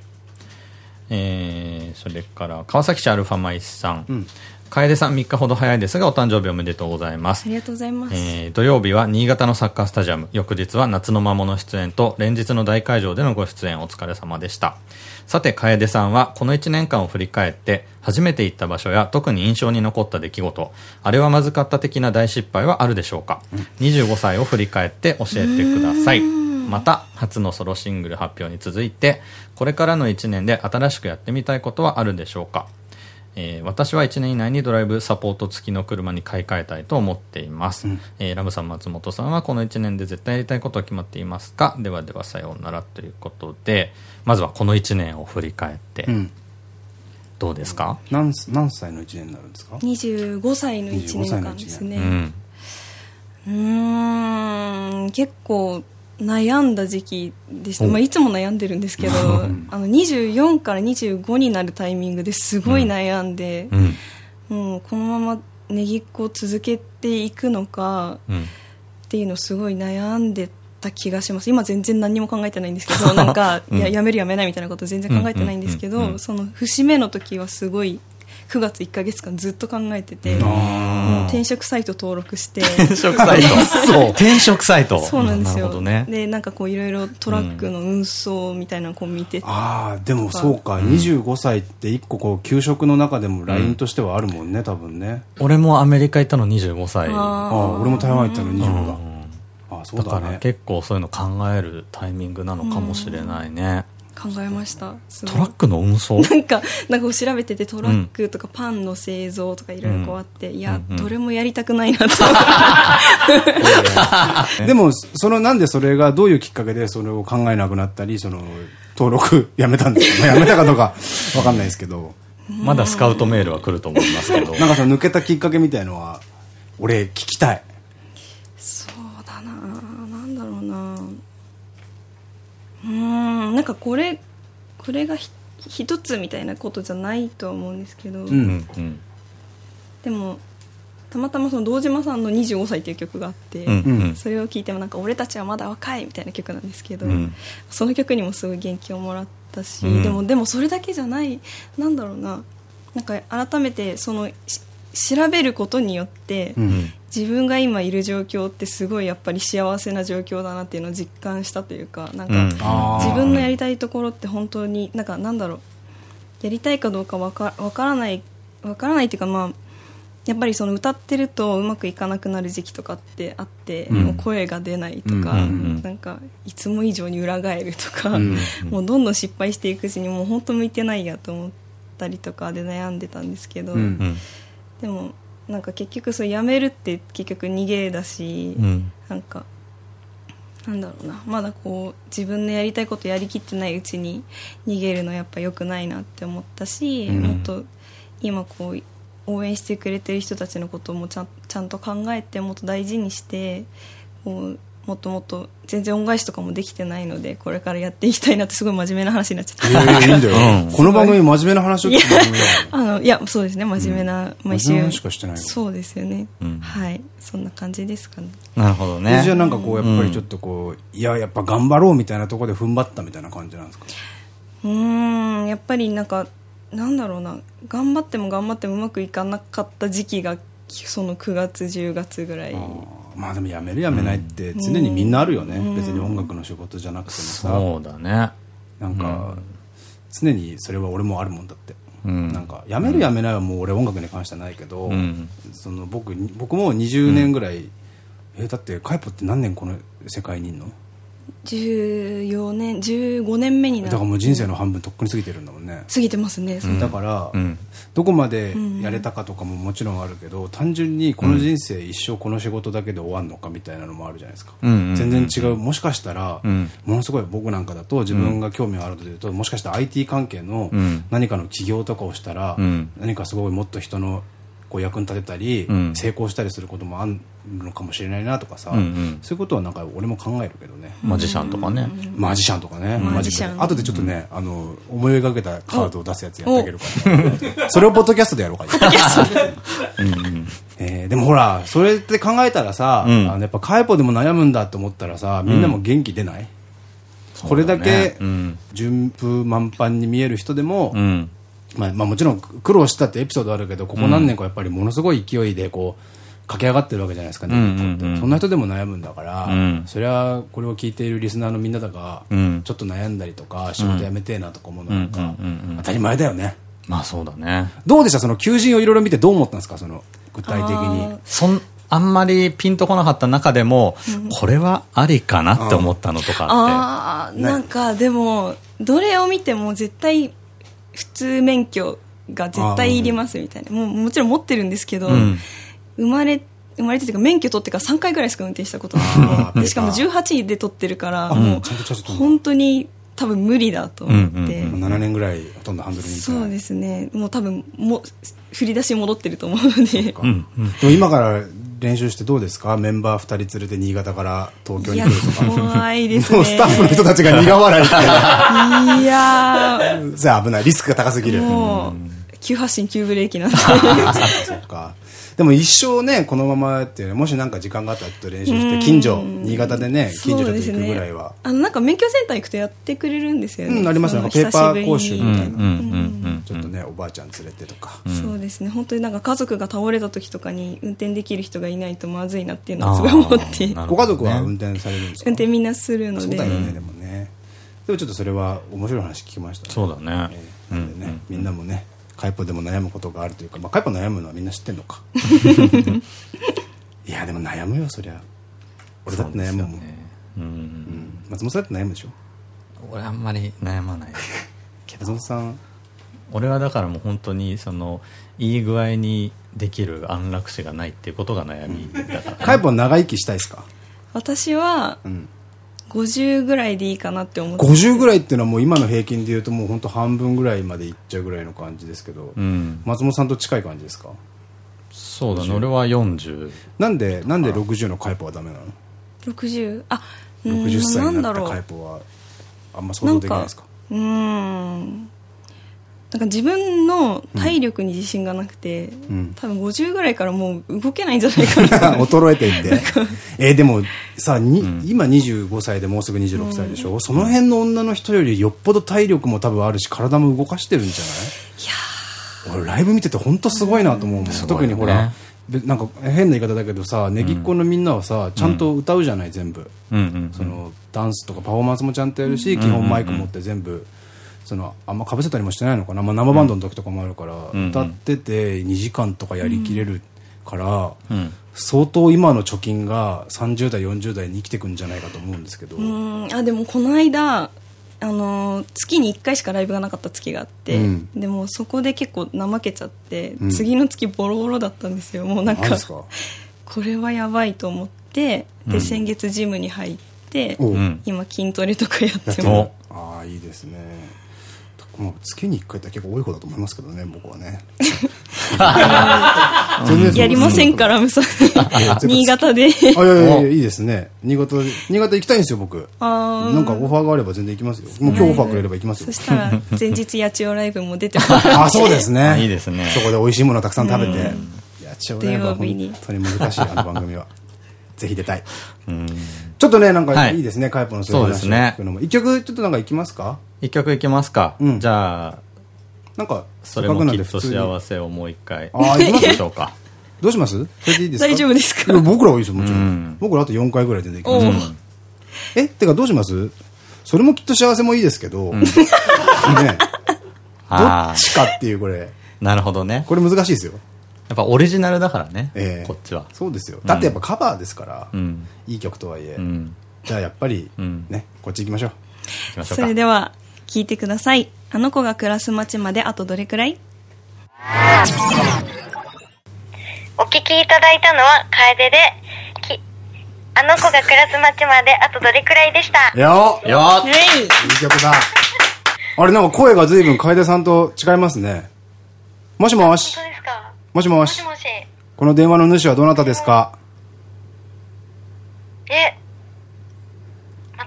えー、それから、川崎市アルファマイスさん。うん楓さん3日ほど早いですが、お誕生日おめでとうございますあ。りがとうございます、えー土曜日は新潟のサッカースタジアム、翌日は夏の魔物出演と、連日の大会場でのご出演お疲れ様でした。さて、楓さんはこの1年間を振り返って、初めて行った場所や特に印象に残った出来事、あれはまずかった的な大失敗はあるでしょうか、?25 歳を振り返って教えてください。また、初のソロシングル発表に続いて、これからの1年で新しくやってみたいことはあるでしょうか？えー私は1年以内にドライブサポート付きの車に買い替えたいと思っています、えーラムさん松本さんはこの1年で絶対やりたいことは決まっていますか？ではではさようならということでまずはこの1年を振り返って。うん。どうですか、何す何歳の1年になるんですか？25歳の1 25歳の年間ですね、うん。うん結構悩んだ時期でした、まあ、いつも悩んでるんですけど あの24から25になるタイミングですごい悩んで、うん、もうこのままねぎっこを続けていくのかっていうのをすごい悩んでた気がします。今全然何も考えてないんですけど なんか、うん、ややめるやめないみたいなこと全然考えてないんですけど、その節目の時はすごい9月1か月間ずっと考えてて、転職サイト登録して。転職サイト。そう。転職サイト。そうなんですよ、ね、でなんかこういろいろトラックの運送みたいなのを見てて、うん、ああでもそうか、うん、25歳って一個こう給食の中でもラインとしてはあるもんね、うん、多分ね。俺もアメリカ行ったの25歳。ああ俺も台湾行ったの25だ、あそうだ、ね、だから結構そういうの考えるタイミングなのかもしれないね、考えました。トラックの運送？なんかなんか調べててトラックとかパンの製造とかいろいろこうあって、うん、いや、うんうん、どれもやりたくないなと。でもそのなんでそれがどういうきっかけでそれを考えなくなったりその登録やめたんですか、やめたかどうかわかんないですけど。まだスカウトメールは来ると思いますけど。なんかその抜けたきっかけみたいのは俺聞きたいうん。なんかこれこれが一つみたいなことじゃないとは思うんですけど、うん。うん、でもたまたまその堂島さんの「25歳」っていう曲があって、うん。うん、それを聴いてもなんか「俺たちはまだ若い」みたいな曲なんですけど、うん、その曲にもすごい元気をもらったし、うん、でもでもそれだけじゃないなんだろうな。なんか改めてその調べることによって、うん、自分が今いる状況ってすごいやっぱり幸せな状況だなっていうのを実感したというかなんか、自分のやりたいところって本当になんかなんだろう。やりたいかどうかわか分からない分からないっていうかまあやっぱりその歌ってるとうまくいかなくなる時期とかってあって、うん、もう声が出ないとか、なんかいつも以上に裏返るとか、うん。うん、もうどんどん失敗していくうちにもう本当向いてないやと思ったりとかで悩んでたんですけど、うん、でもなんか結局そうやめるって結局逃げだし、うん、なんかなんだろうな。まだこう自分のやりたいことやりきってないうちに逃げるのやっぱ良くないなって思ったし、うん、もっと今こう応援してくれてる人たちのこともちゃんちゃんと考えてもっと大事にしてこうもっともっと全然恩返しとかもできてないのでこれからやっていきたいなってすごい真面目な話になっちゃった、えー、いいんだよ、この番組真面目な話を聞くあのいやそうですね真面目な、うん、毎週しかしてないそうですよね、うん、はい。そんな感じですかね。なるほどね。じゃあなんかこうやっぱりちょっとこう、いややっぱ頑張ろうみたいなところで踏ん張ったみたいな感じなんですか？うんやっぱりなんかなんだろうな。頑張っても頑張ってもうまくいかなかった時期がその9月10月ぐらいまあでもやめるやめないって常にみんなあるよね、うん、別に音楽の仕事じゃなくてもさ。そうだね。なんか、常にそれは俺もあるもんだって、うん、なんかやめるやめないはもう俺音楽に関してはないけど、うん、その僕僕も20年ぐらい、うん、えだってカイポって何年この世界にいんの？14年15年目になる。だからもう人生の半分とっくに過ぎてるんだもんね。過ぎてますね、うん、だから、うん、どこまでやれたかとかももちろんあるけど、単純にこの人生一生この仕事だけで終わるのかみたいなのもあるじゃないですか、全然違う。もしかしたら、ものすごい僕なんかだと自分が興味があるというともしかしたら IT 関係の何かの起業とかをしたら、何かすごいもっと人のこう役に立てたり、成功したりすることもあるのかもしれないなとかさ、うんうん、そういうことはなんか俺も考えるけどね。マジシャンとかね。マジシャンとかね。マジシャン。後でちょっとね、あの思い描けたカードを出すやつやってあげるから。それをポッドキャストでやろうか。えでもほらそれって考えたらさ、うん、あのやっぱカイポでも悩むんだと思ったらさみんなも元気出ない、うん、これだけ順風満帆に見える人でも、うんまあ、まあもちろん苦労したってエピソードあるけどここ何年かやっぱりものすごい勢いでこう駆け上がってるわけじゃないですかね、そんな人でも悩むんだから、うん、それはこれを聞いているリスナーのみんなだが、うん、ちょっと悩んだりとか仕事辞めてえなとか思うのなんか当たり前だよね。まあそうだね。どうでした？その求人をいろいろ見てどう思ったんですか？その具体的に。そんあんまりピンとこなかった中でも、うん、これはありかなって思ったのとかああなんかでもどれを見ても絶対普通免許が絶対いりますみたいな。もうもちろん持ってるんですけど、うん。生まれ生まれてというか免許取ってから3回ぐらいしか運転したことなくてしかも18位で取ってるからもう本当に多分無理だと思って、うんうん、7年ぐらいほとんどハンドルにそうですね。もう多分も振り出し戻ってると思うので、うんうん、でも今から練習してどうですか？メンバー2人連れて新潟から東京に来るとか。怖いですねもうスタッフの人たちが苦笑いして。いやーそれ危ない。リスクが高すぎる。もう急発進急ブレーキなんでそっか。でも一生ね、このままっていうね、もしなんか時間があったらちょっと練習して、近所、新潟でね、近所で行くぐらいは。あのなんか免許センター行くとやってくれるんですよねうん、ありますよ。なんかペーパー講習みたいな。ちょっとね、おばあちゃん連れてとか。そうですね。本当になんか家族が倒れた時とかに運転できる人がいないとまずいなっていうのはすごい思って。ご家族は運転されるんですか？運転みんなするので。そうだよね、でもね。でもちょっとそれは面白い話聞きましたね。そうだね。ええなんでね、みんなもね、カイポでも悩むことがあるというか、まあ、カイポ悩むのはみんな知ってんのか。いや、でも悩むよ、そりゃ。俺だって悩むもん。うん。うん。松本さんだって悩むでしょ？俺あんまり悩まない。松本さん、俺はだからもう本当にそのいい具合にできる安楽死がないっていうことが悩みだから、カイポは長生きしたいですか？私はうん。50ぐらいでいいかなって思って。50ぐらいっていうのはもう。今の平均で言うともう本当半分ぐらいまでいっちゃうぐらいの感じですけど、うん。松本さんと近い感じですか？そうだね。俺は40なんで、なんで60のカイポはダメなの？60あうーん ?60 歳になったなんだろう。カイポはあんま想像できないですか？うーんなんか自分の体力に自信がなくて、ん。多分50ぐらいからもう動けないんじゃないかな。衰えていって。えーでもさ、に今25歳でもうすぐ26歳でしょ、その辺の女の人よりよっぽど体力も多分あるし、体も動かしてるんじゃない？いや俺ライブ見てて本当すごいなと思うもん。ごいよね。特にほら、べなんか変な言い方だけどさ、ネギっ子のみんなはさ、ちゃんと歌うじゃない、全部。うんうんそのダンスとかパフォーマンスもちゃんとやるし、基本マイク持って全部そのあんまかぶせたりもしてないのかな、まあ、生バンドの時とかもあるから、ん。歌ってて2時間とかやりきれるから、うん。相当今の貯金が30代40代に生きてくんじゃないかと思うんですけど、うーん。あでもこの間あのー月に1回しかライブがなかった月があって、うん。でもそこで結構怠けちゃって、うん。次の月ボロボロだったんですよ。もうなんか これはやばいと思ってで、先月ジムに入って今筋トレとかやっててまる。ああいいですねもう月に1回って結構多い方だと思いますけどね僕はね。全然す。やりませんからむさ新潟で。あいやいやいやいいですね。新潟新潟行きたいんですよ僕。なんかオファーがあれば全然行きますよ。もう今日オファーくれれば行きますよ。そしたら前日八千代ライブも出てもら あ、そうですね。あいいですね。そこで美味しいものをたくさん食べて。いや、ちょうどやっぱ土曜日に。本当に難しい、あの番組は。ぜひ出たい。うん。ちょっとね、なんかはい。いいですね、カイポのそういう話をそうですね。聞くのも。一曲、ちょっとなんか行きますか？一曲いきますか、うん。じゃあなんか、それもきっと幸せをもう一回あーいきましょうか？どうします？それでいいですか？大丈夫ですか？僕らはいいですよ、もちろうん。ん。僕らあと4回ぐらいでできます。えてかどうします？それもきっと幸せもいいですけど、ね、どあっちかっていうこれ、あなるほどね。これ難しいですよ。やっぱオリジナルだからね、ええ。こっちは。そうですよ。だってやっぱカバーですからう、ん。いい曲とはいえ。う。ん。じゃあやっぱりうん、ね、こっち行きましょう。行きましょうそかれでは聞いてくださいあの子が暮らす街まであとどれくらい？お聞きいただいたのは楓で、き、あの子が暮らす街まであとどれくらいでした？よっよーいい曲だ。あれ、なんか声が随分楓さんと違いますね。もしもし本当。ですか？もしもしもし。もし。この電話の主はどなたですか？え、松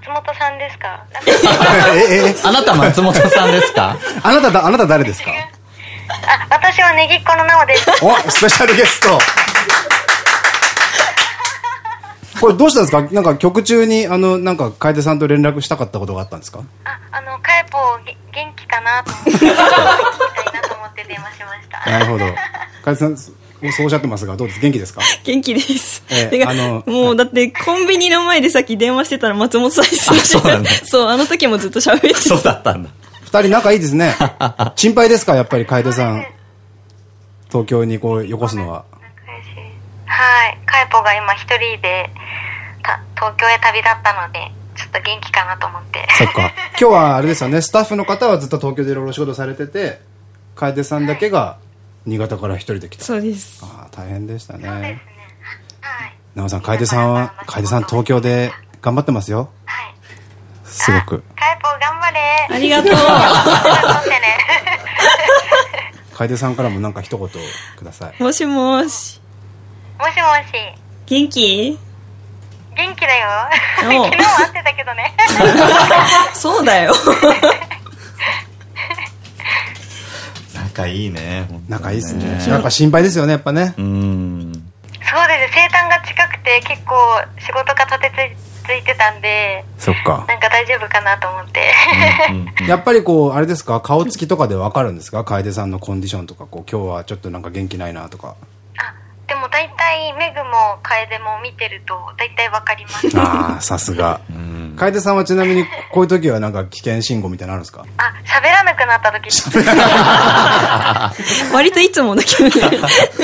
本さんですか？あなた松本さんですか？あなただ、あなた誰ですか？あ、私はネギっ子のなおです。お、スペシャルゲスト。これどうしたんですか？なんか曲中に、あの、なんか楓さんと連絡したかったことがあったんですか？あ、あの、カエポげ元気かなと思って、聞きたいなと思って電話しました。なるほど。楓さん、そうおっしゃってますが、どうです？元気ですか？元気です。え あのもうだってコンビニの前でさっき電話してたら松本さんそうだねそう、あの時もずっと喋ってたそうだったんだ二人仲いいですね。心配ですか？やっぱり楓さん。東京にこう、よこすのは。はい。カエポが今一人で、た東京へ旅立ったので、ちょっと元気かなと思って。そっか。今日はあれですよね、スタッフの方はずっと東京でいろいろ仕事されてて、楓さんだけが新潟から一人で来た。そうです。ああ、大変でしたそうですねね。。はい。なおさん、楓さんは、楓さん東京で頑張ってますよ。はい。すごく。カエポ頑張れありがとう。楓さんからもなんか一言ください。もしもし。もしもし。元気？元気だよ。昨日も会ってたけどね。そうだよ。仲いいね。仲いいっすね。やっぱ心配ですよね、やっぱね。うん。そうです。生誕が近くて結構仕事が立てついてたんで、そっか。なんか大丈夫かなと思って。やっぱりこう、あれですか、顔つきとかでわかるんですか？楓さんのコンディションとか、こう、今日はちょっとなんか元気ないなとか。あ、でも大体メグも楓も見てると大体わかります。ああ、さすが。楓さんはちなみに、こういう時はなんか危険信号みたいなのあるんですか？あ、喋らなくなった時割といつもだけどね。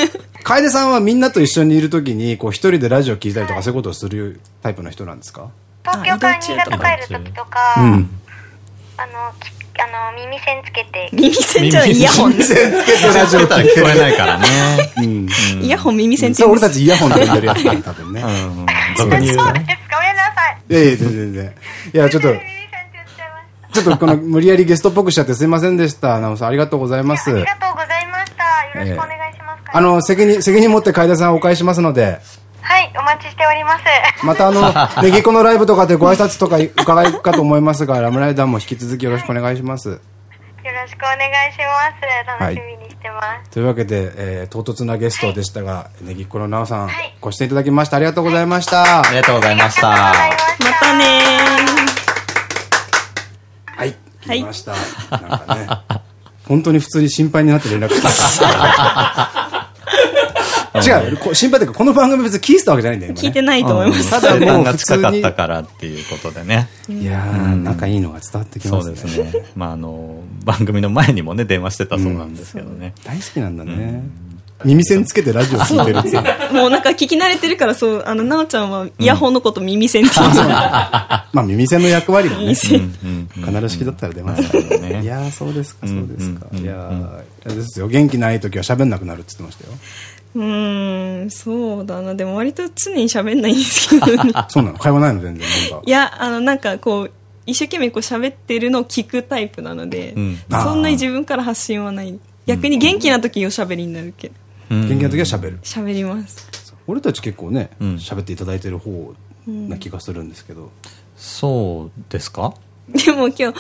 楓さんはみんなと一緒にいる時に、こう、一人でラジオ聞いたりとか、そういうことをするタイプの人なんですか？東京から新潟帰る時とか、うん。あの、きあの、耳栓つけて、耳栓じゃないイヤホン。耳栓つけてラジオ聞こえないからね。うん。イヤホン耳栓ってそうんですたちイヤホンで呼んでるやつね、多分ね。うん。そうですかごめんなさい。いやいや、全然全然。いや、ちょっと、ちょっとこの無理やりゲストっぽくしちゃってすいませんでした。直さん、ありがとうございます。ありがとうございました。よろしくお願いします。あの、責任、責任持って楓さんをお返ししますので、はい、お待ちしております。またあの、ネギコのライブとかでご挨拶とか伺いかと思いますが、ラムライダーも引き続きよろしくお願いします。よろしくお願いします。楽しみにしてます。というわけで、えー、唐突なゲストでしたが、ネギっ子のなおさん、はいご出演いただきましてありがとうございました。ありがとうございました。またねはい、来ました。なんかね、本当に普通に心配になって連絡してた。違う、こ心配というか、この番組別に聞いてたわけじゃないんだよ、今ね。聞いてないと思います。ただもう普通に。が近かったからっていうことでね。いやー、仲いいのが伝わってきそますね。うですね。まあ、あの、番組の前にもね、電話してたそうなんですけどね。大好きなんだね。耳栓つけてラジオ聞いてるっていう。もうなんか聞き慣れてるから、そう、あの、なおちゃんはイヤホンのこと耳栓って言う。まあ耳栓の役割もね、必ず式だったら出ますからね。いやー、そうですか、そうですか。いやですよ、元気ない時は喋んなくなるって言ってましたよ。うーん、そうだな。でも割と常に喋んないんですけどね。そうなの？会話ないの全然、メンバーいや、あの、なんかこう、一生懸命こう喋ってるのを聞くタイプなので、んそんなに自分から発信はない。逆に元気な時おしゃべりになるけど、元気な時は喋る。喋ります。俺たち結構ね、ん喋っていただいてる方な気がするんですけど。そうですか？でも今日、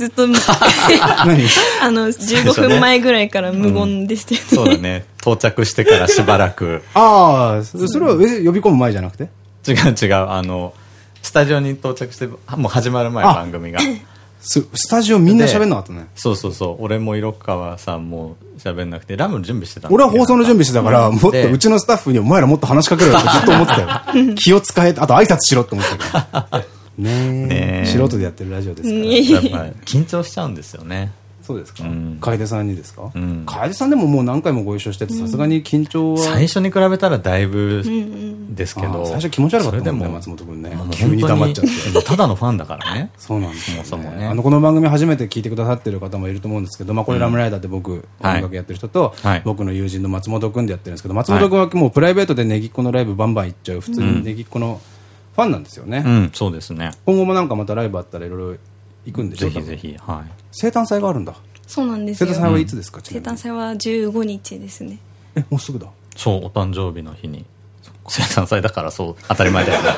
ずっと、何？あの、15分前ぐらいから無言でしたよね。そうだね。到着してからしばらく。ああ、そそれはえ呼び込む前じゃなくて？違う違う。あの、スタジオに到着して、もう始まる前あ番組が。ススタジオみんな喋んなかったね。そうそうそう。俺も色川さんも喋んなくて、ラムの準備してた俺は放送の準備してたから、もっとでうちのスタッフにお前らもっと話しかけろよってずっと思ってたよ。気を使え、あと挨拶しろって思ったから。ね素人でやってるラジオですから。やっぱり緊張しちゃうんですよね。そうですかうん楓さんにですか？ん楓さんでももう何回もご一緒してて、さすがに緊張は。最初に比べたらだいぶですけど。最初気持ち悪かったもんね、松本君ね。急に黙っちゃって。本当にただのファンだからね。そうなんですよ、ね。そもそもねあの、この番組初めて聞いてくださってる方もいると思うんですけど、まあ、これラムライダーって僕、はい音楽やってる人と、はい僕の友人の松本君でやってるんですけど、松本君はもうプライベートでネギっ子のライブバンバン行っちゃう、普通にネギっ子のファンなんですよね。うん、そうですね。今後もなんかまたライブあったらいろいろ行くんでしょ？ぜひぜひ、はい。生誕祭があるんだ。そうなんですよ。生誕祭はいつですか、ち生なみに誕祭は15日ですね。え、もうすぐだ。そう、お誕生日の日に。生誕祭だからそう、当たり前だよね。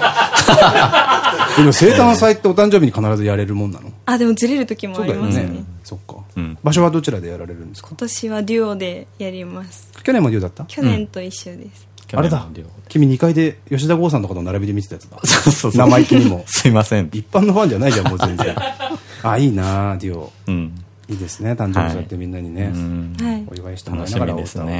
今生誕祭ってお誕生日に必ずやれるもんなの？あ、でもずれる時もありますね。ね。そっかうん。場所はどちらでやられるんですか？今年はデュオでやります。去年もデュオだった？去年と一緒です。あれだ。君2階で吉田剛さんとかと並びで見てたやつだ。そうそう。生意気にも。すいません。一般のファンじゃないじゃん、もう全然。あ、いいなあデュオ。うん。いいですね、誕生日そうやってみんなにね、お。祝いしてもら楽いながらしみですお歌を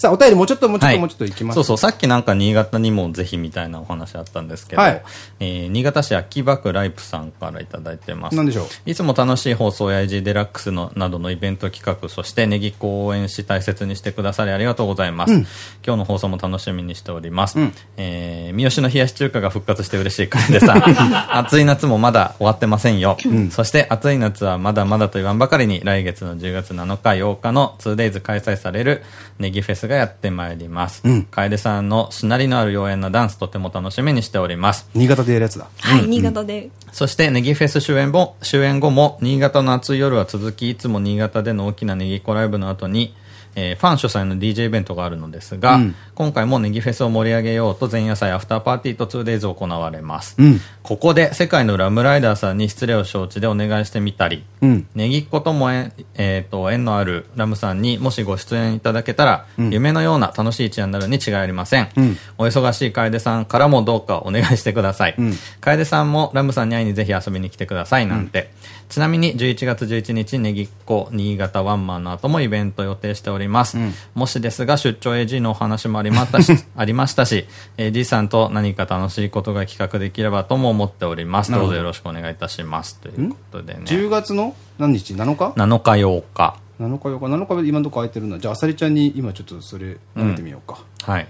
さあ、お便りもうちょっと、もうちょっと、はいもうちょっといきます。そうそう、さっきなんか新潟にもぜひみたいなお話あったんですけど、はいえー新潟市秋葉区ライプさんからいただいてます。なんでしょう？いつも楽しい放送や IG デラックスのなどのイベント企画、そしてネギっ子を応援し大切にしてくださりありがとうございます。今日の放送も楽しみにしております。うんえー三好の冷やし中華が復活して嬉しい楓さん。暑い夏もまだ終わってませんよ。そして暑い夏はまだまだと言わんばかりに来月の10月7日8日の 2days 開催されるネギフェスがやってまいります。うん楓さんのしなりのある妖艶なダンスとても楽しみにしております。新潟でやるやつだ。はい、新潟で。そして、ネギフェス終演後終演後も、新潟の暑い夜は続き、いつも新潟での大きなネギっ子ライブの後に、えーファン主催の DJ イベントがあるのですが、うん今回もネギフェスを盛り上げようと前夜祭アフターパーティーと 2days 行われます。うんここで世界のラムライダーさんに失礼を承知でお願いしてみたり、うんネギっ子とも縁,、えーと縁のあるラムさんにもしご出演いただけたら、夢のような楽しい一夜になるに違いありません。うんお忙しい楓さんからもどうかお願いしてください。ん楓さんもラムさんに会いにぜひ遊びに来てくださいなんて。ちなみに11月11日ネギっ子新潟ワンマンの後もイベント予定しております。もしですが出張 AG のお話もありましたし、ありましたし、AG さんと何か楽しいことが企画できればとも思っております。どどうぞよろしくお願いいたします。ということでね。10月の何日 ?7 日？7日8日。7日8日7日で今のとこ空いてるんだじゃああさりちゃんに今ちょっとそれ投げてみようか、はい。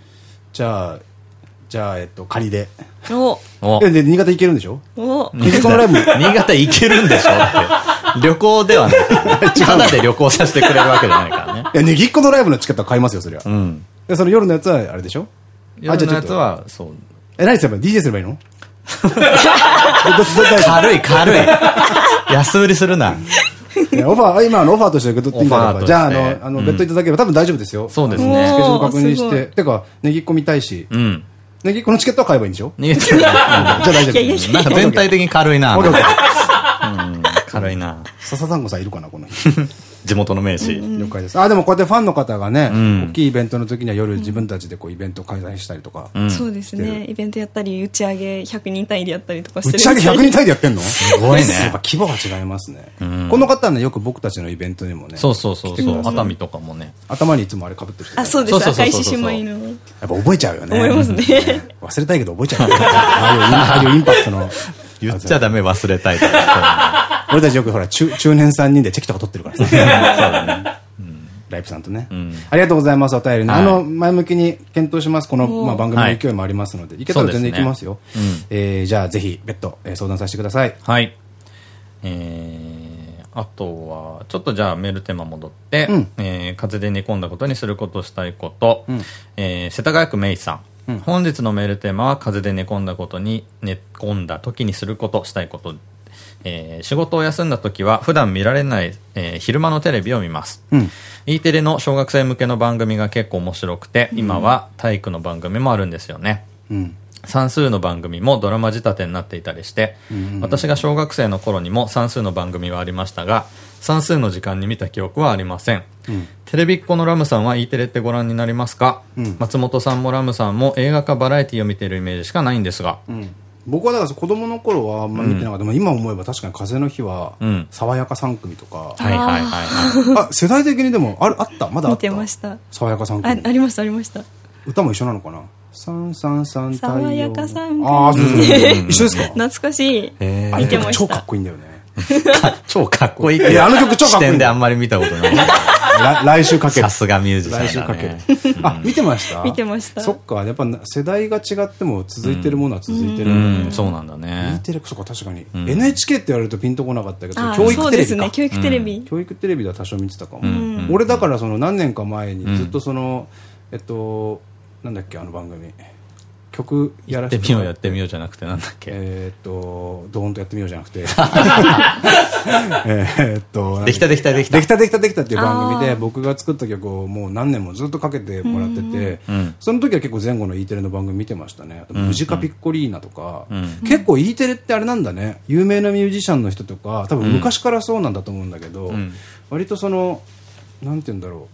じゃあじゃあえっと仮でおおえで新潟行けるんでしょ？おネギコのライブ新潟行けるんでしょって。旅行ではない。ただで旅行させてくれるわけじゃないからね。いやネギっ子のライブのチケットは買いますよそりゃ、うん。でその夜のやつはあれでしょ？夜のやつとは、そう。え何すればいい？の DJ すればいいの？軽い軽い。安売りするな。オファー、今のオファーとして受け取っていいんだじゃあ、あの、あの、うん別途いただければ多分大丈夫ですよ。そうですスね。ケジュール確認して。てか、ネギっ子見たいし、うん。ネギっ子のチケットは買えばいいんでしょ？じゃあ大丈夫。いやいやいやなんか全体的に軽いな。軽いな。笹団子さんいるかな、この日。地元の名士。了解です。あ、でもこうやってファンの方がね、ん大きいイベントの時には夜自分たちでこうイベントを開催したりとか。うんそうですねイベントやったり打ち上げ100人単位でやったりとかし打ち上げてるみたい100人単位でやってんの？すごいねやっぱ規模が違いますね。この方はね、よく僕たちのイベントにもね、そうそうそう熱海とかもね。頭にいつもあれ被ってる人があそうでそうそうそうそうす赤い獅子舞のやっぱ覚えちゃうよね。思いますね忘れたいけど覚えちゃうよね。ああいうインああいうインパクトの。言っちゃダメ忘れたいとか。俺たちよくほら中中年3人でチェキとか取ってるからさ。ライプさんとね、ん。ありがとうございますお便りあの前向きに検討します。この、まあ、番組の勢いもありますので、い、けたら全然いきますよ。えーじゃあぜひ別途、えー相談させてください。はい。えー、あとは、ちょっとじゃあメールテーマ戻って、うん。えー風で寝込んだことにすることしたいこと、ん。えー世田谷区メイさん。本日のメールテーマは風で寝込んだことに寝込んだ時にすることしたいこと、えー仕事を休んだ時は普段見られない、えー昼間のテレビを見ます、うん。E テレの小学生向けの番組が結構面白くて、今は体育の番組もあるんですよね。うん。算数の番組もドラマ仕立てになっていたりして、私が小学生の頃にも算数の番組はありましたが算数の時間に見た記憶はありません、テレビっ子のラムさんは E テレってご覧になりますか、ん。松本さんもラムさんも映画かバラエティを見ているイメージしかないんですが、うん僕はだから子供の頃はあん。ま見てなかった、でも今思えば確かに風の日はうん。爽やか3組とか、はいはいはいはい。あ世代的にでもあるあった？まだあった？見てました。爽やか3組あありましたありました。歌も一緒なのかな？三三三太陽爽やか三組ああそうそうそう。一緒ですか？懐かしい。あれ見てました。超かっこいいんだよね。超かっこいいいやあの曲超かっこいい視点であんまり見たことない。ら来週かけるさすがミュージシャン来週かけるあ見てました？見てました。そっかやっぱ世代が違っても続いてるものは続いてるそうなんだ E ねテレそっか確かに。NHK って言われるとピンとこなかったけどあ教育そうテレビか。ですね教育テレビ。教育テレビでは多少見てたかも。ん。俺だからその何年か前にずっとそのえっとなんだっけあの番組曲ややらせてって。みようやってみようじゃなくてなんだっけ？えーっと、ドーンとやってみようじゃなくて、えーっと、できたできたできたできた。できたできたっていう番組で、僕が作った曲をもう何年もずっとかけてもらっててうん、その時は結構前後の E テレの番組見てましたね。あとムジカピッコリーナとか。ん、結構 E テレってあれなんだね、有名なミュージシャンの人とか、多分昔からそうなんだと思うんだけどん、割とその、なんて言うんだろ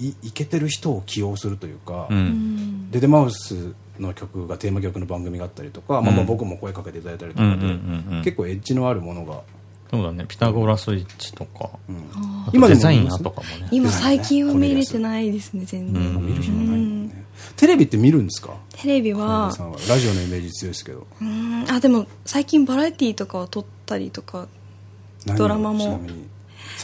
う、い、いけてる人を起用するというか、うん。デデマウスの曲がテーマ曲の番組があったりとか、まあまあ僕も声かけていただいたりとかで結構エッジのあるものが、そうだね。ピタゴラスイッチとか、今でもデザインアとかもね。今最近は見れてないですね全然。見る暇ないもんね。テレビって見るんですか？テレビは。ラジオのイメージ強いですけど。うん。あでも最近バラエティーとかは撮ったりとかドラマも。ちなみに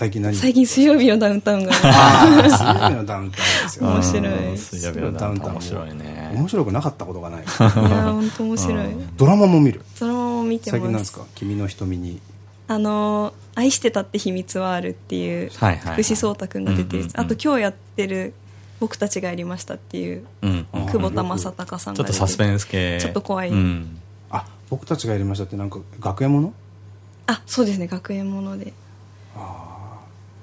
最近何？最近水曜日のダウンタウンがああ水曜日のダウンタウンですよ。面白い。うん水曜日のダウンタウン面白いね。面白くなかったことがない。い。や本当面白い。ドラマも見る？ドラマも見て最近なんまですすか？君の瞳に。あの「愛してたって秘密はある」っていうはいはいはい。福士蒼太君が出てるあと今日やってる「僕たちがやりました」っていう久保田正孝さんちょが出てる。っとサスペンス系。ちょっと怖い。うん。あ僕たちがやりましたってなんか学園もの？あそうですね。学園もので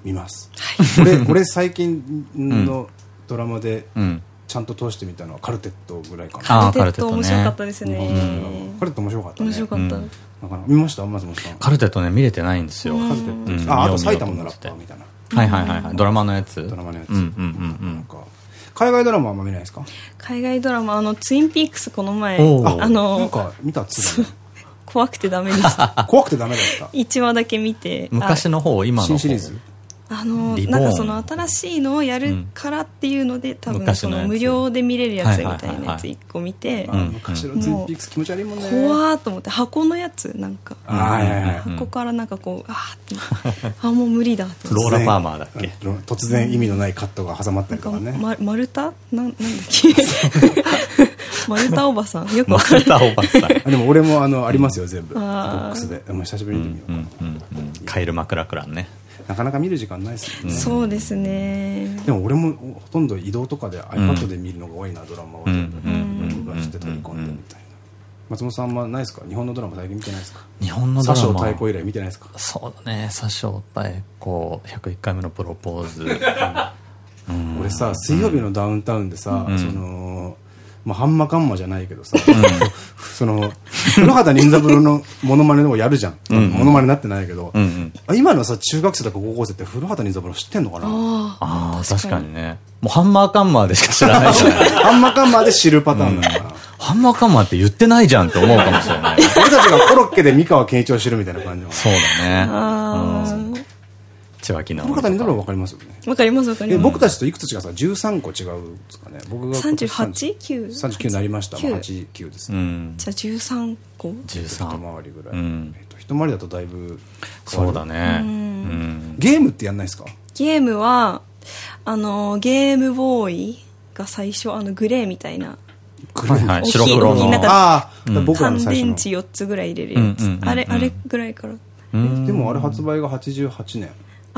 見ます、俺俺最近のドラマでうん。ちゃんと通してみたのはカルテットぐらいかな、カルテット面白かったですね。カルテット面白かったね。面白かった、うん。なかなか見ました松本さん。カルテットね、見れてないんですよ。カルテット、ああと埼玉のラッパーみたいな。はいはいはいはい。ドラマのやつ。ドラマのやつ、うんうんうんなんか海外ドラマはあんま見ないですか？海外ドラマあのツインピークスこの前あなんのか見たっつうの。怖くてダメでした。怖くてダメだった。1話だけ見てうん。昔の方、今のシリーズ？あのなんかその新しいのをやるからっていうので、多分そ昔の無料で見れるやつみたいなやつはいはいはいはい。1個見て、あ昔のツインピークス気持ち悪いもんね。怖ーと思って箱のやつなんか。あーはいはいはい。箱からなんかこうあーってあもう無理だって。ローラ・パーマーだっけ？うん突然意味のないカットが挟まったりとかね。か、ま、丸太？なんなんだっけ？丸太おばさん？よくわかマんない。ルタおばさん。あでも俺もあのありますよ全部。ボックスで。久しぶりに見ようか。な、うんうんカエルマクラクランね。なかなか見る時間ないですよね、そうですね。でも俺もほとんど移動とかで iPad で見るのが多いな、ドラマを全部うん録画して取り込んでみたいな。松本さんはないですか？日本のドラマ最近見てないですか？日本のド佐ラマ。生太鼓以来見てないですか？そうだね、佐生太鼓、101回目のプロポーズ。俺さ水曜日のダウンタウンでさ、そのまあ、ハンマカンマじゃないけどさ、その 古畑任三郎のモノマネをやるじゃん、モノマネになってないけど、うんうん。あ今のさ中学生とか高校生って古畑任三郎知ってんのかな？あああ、確かにね。もうハンマーカンマーでしか知らないじゃない。ハンマカンマで知るパターンなのかな、ハンマーカンマーって言ってないじゃんって思うかもしれない。俺たちがコロッケで三河健一を知るみたいな感じのそうだね。あ千葉木直古畑任三郎わかりますよね。わかりますわかります。え僕たちといくつ違う？さ13個違うんですかね。僕が今年 38?9 39になりました、まあ、9 89ですね、うん。じゃあ13個。一13。回りぐらい、うん。えっと一回りだとだいぶそうだね。ううん。ゲームってやんないですか？ゲームはあのゲームボーイが最初あのグレーみたいな。はいはい。大きい白黒の。なんかああ、うん僕らの乾電最初の。池4つぐらい入れるやつ、あれあれぐらいから。うん。でもあれ発売が88年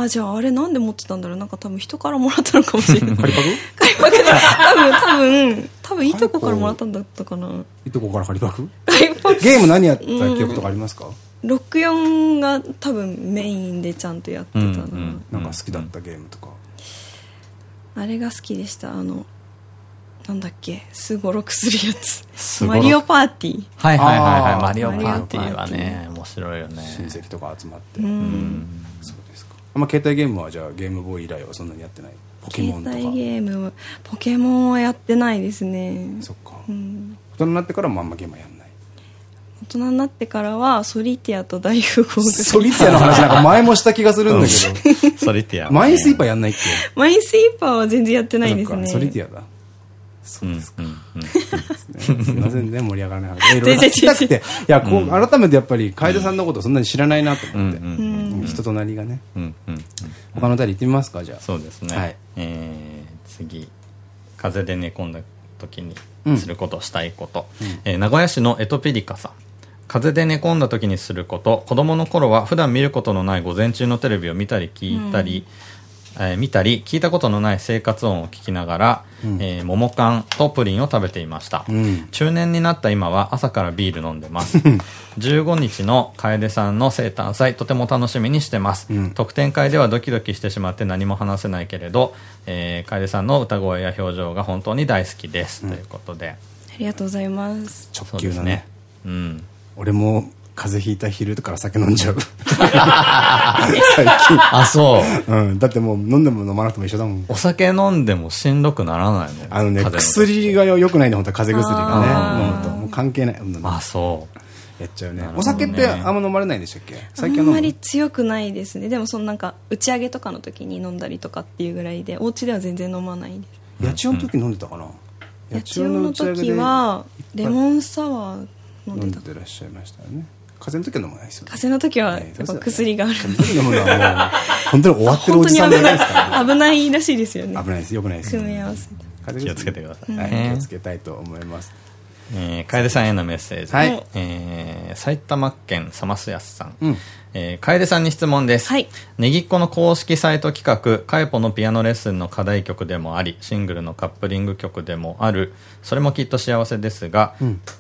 あじゃああれなんで持ってたんだろう？なんか多分人からもらったのかもしれない。仮パク仮パクで。多分多分多分いとこからもらったんだったかな。いとこから仮パク仮パクゲーム何やった記憶とかありますか？64が多分メインでちゃんとやってたな、うんうん。なんか好きだったゲームとか。あれが好きでした。あのなんだっけ？すごろくするやつ。マリオパーティー。はいはいはいはい。マリオパーティーはね、面白いよね。親戚とか集まって。うんあんま携帯ゲームはじゃあゲームボーイ以来はそんなにやってない？ポケモンとか。携帯ゲームはポケモンはやってないですね。そっか。うん。大人になってからもあんまゲームはやんない？大人になってからはソリティアと大富豪がソリティアの話なんか前もした気がするんだけソリティア。どマインスイーパーやんないっけ？マインスイーパーは全然やってないですね。ソリティアだうんうんうん。ね。すいませんね盛り上がらない話。いろいろ全然聞きたくて。いやこう改めてやっぱり楓さんのことそんなに知らないなと思って。うんうんうん。人となりがね。うんうん。他の歌で行ってみますか？じゃあ。そうですね。はい。えー次。風邪で寝込んだ時にすること、したいこと。えー名古屋市のエトピリカさん。風邪で寝込んだ時にすること。子供の頃は普段見ることのない午前中のテレビを見たり聞いたり、えー見たり聞いたことのない生活音を聞きながら、えー桃缶とプリンを食べていました、ん。中年になった今は朝からビール飲んでます。15日の楓さんの生誕祭とても楽しみにしてます、特典会ではドキドキしてしまって何も話せないけれど、えー楓さんの歌声や表情が本当に大好きです、ということで。ありがとうございます。直球だね。うん。俺も風邪ひいた昼から酒飲んじゃう。最近。あそう。うん、だってもう飲んでも飲まなくても一緒だもん。お酒飲んでもしんどくならないのあのね薬が良くないね本当は。風邪薬がね。飲むと。もう関係ない。うんあそう。やっちゃうね。お酒ってあんま飲まれないんでしたっけ？あ最近は飲むんまり強くないですね。でもそのなんか打ち上げとかの時に飲んだりとかっていうぐらいでお家では全然飲まないです。八千代の時飲んでたかな？八千代の時はレモンサワー飲飲んんでた。でらっしゃいましたよね風邪の時は飲まないですよね。風邪の時はやねっぱ薬がある。飲むのはもう本当に終わってるお本当にじさんだけ危ないですからね。危ないらしいですよね。危ないですよくないです組み合わせ。気をつけてください。はいね気をつけたいと思いますえー、楓さんへのメッセージ、はい。えー埼玉県サマスヤスさん、うん。えー楓さんに質問です、はい。ねぎっこの公式サイト企画カエポのピアノレッスンの課題曲でもありシングルのカップリング曲でもある。それもきっと幸せですが、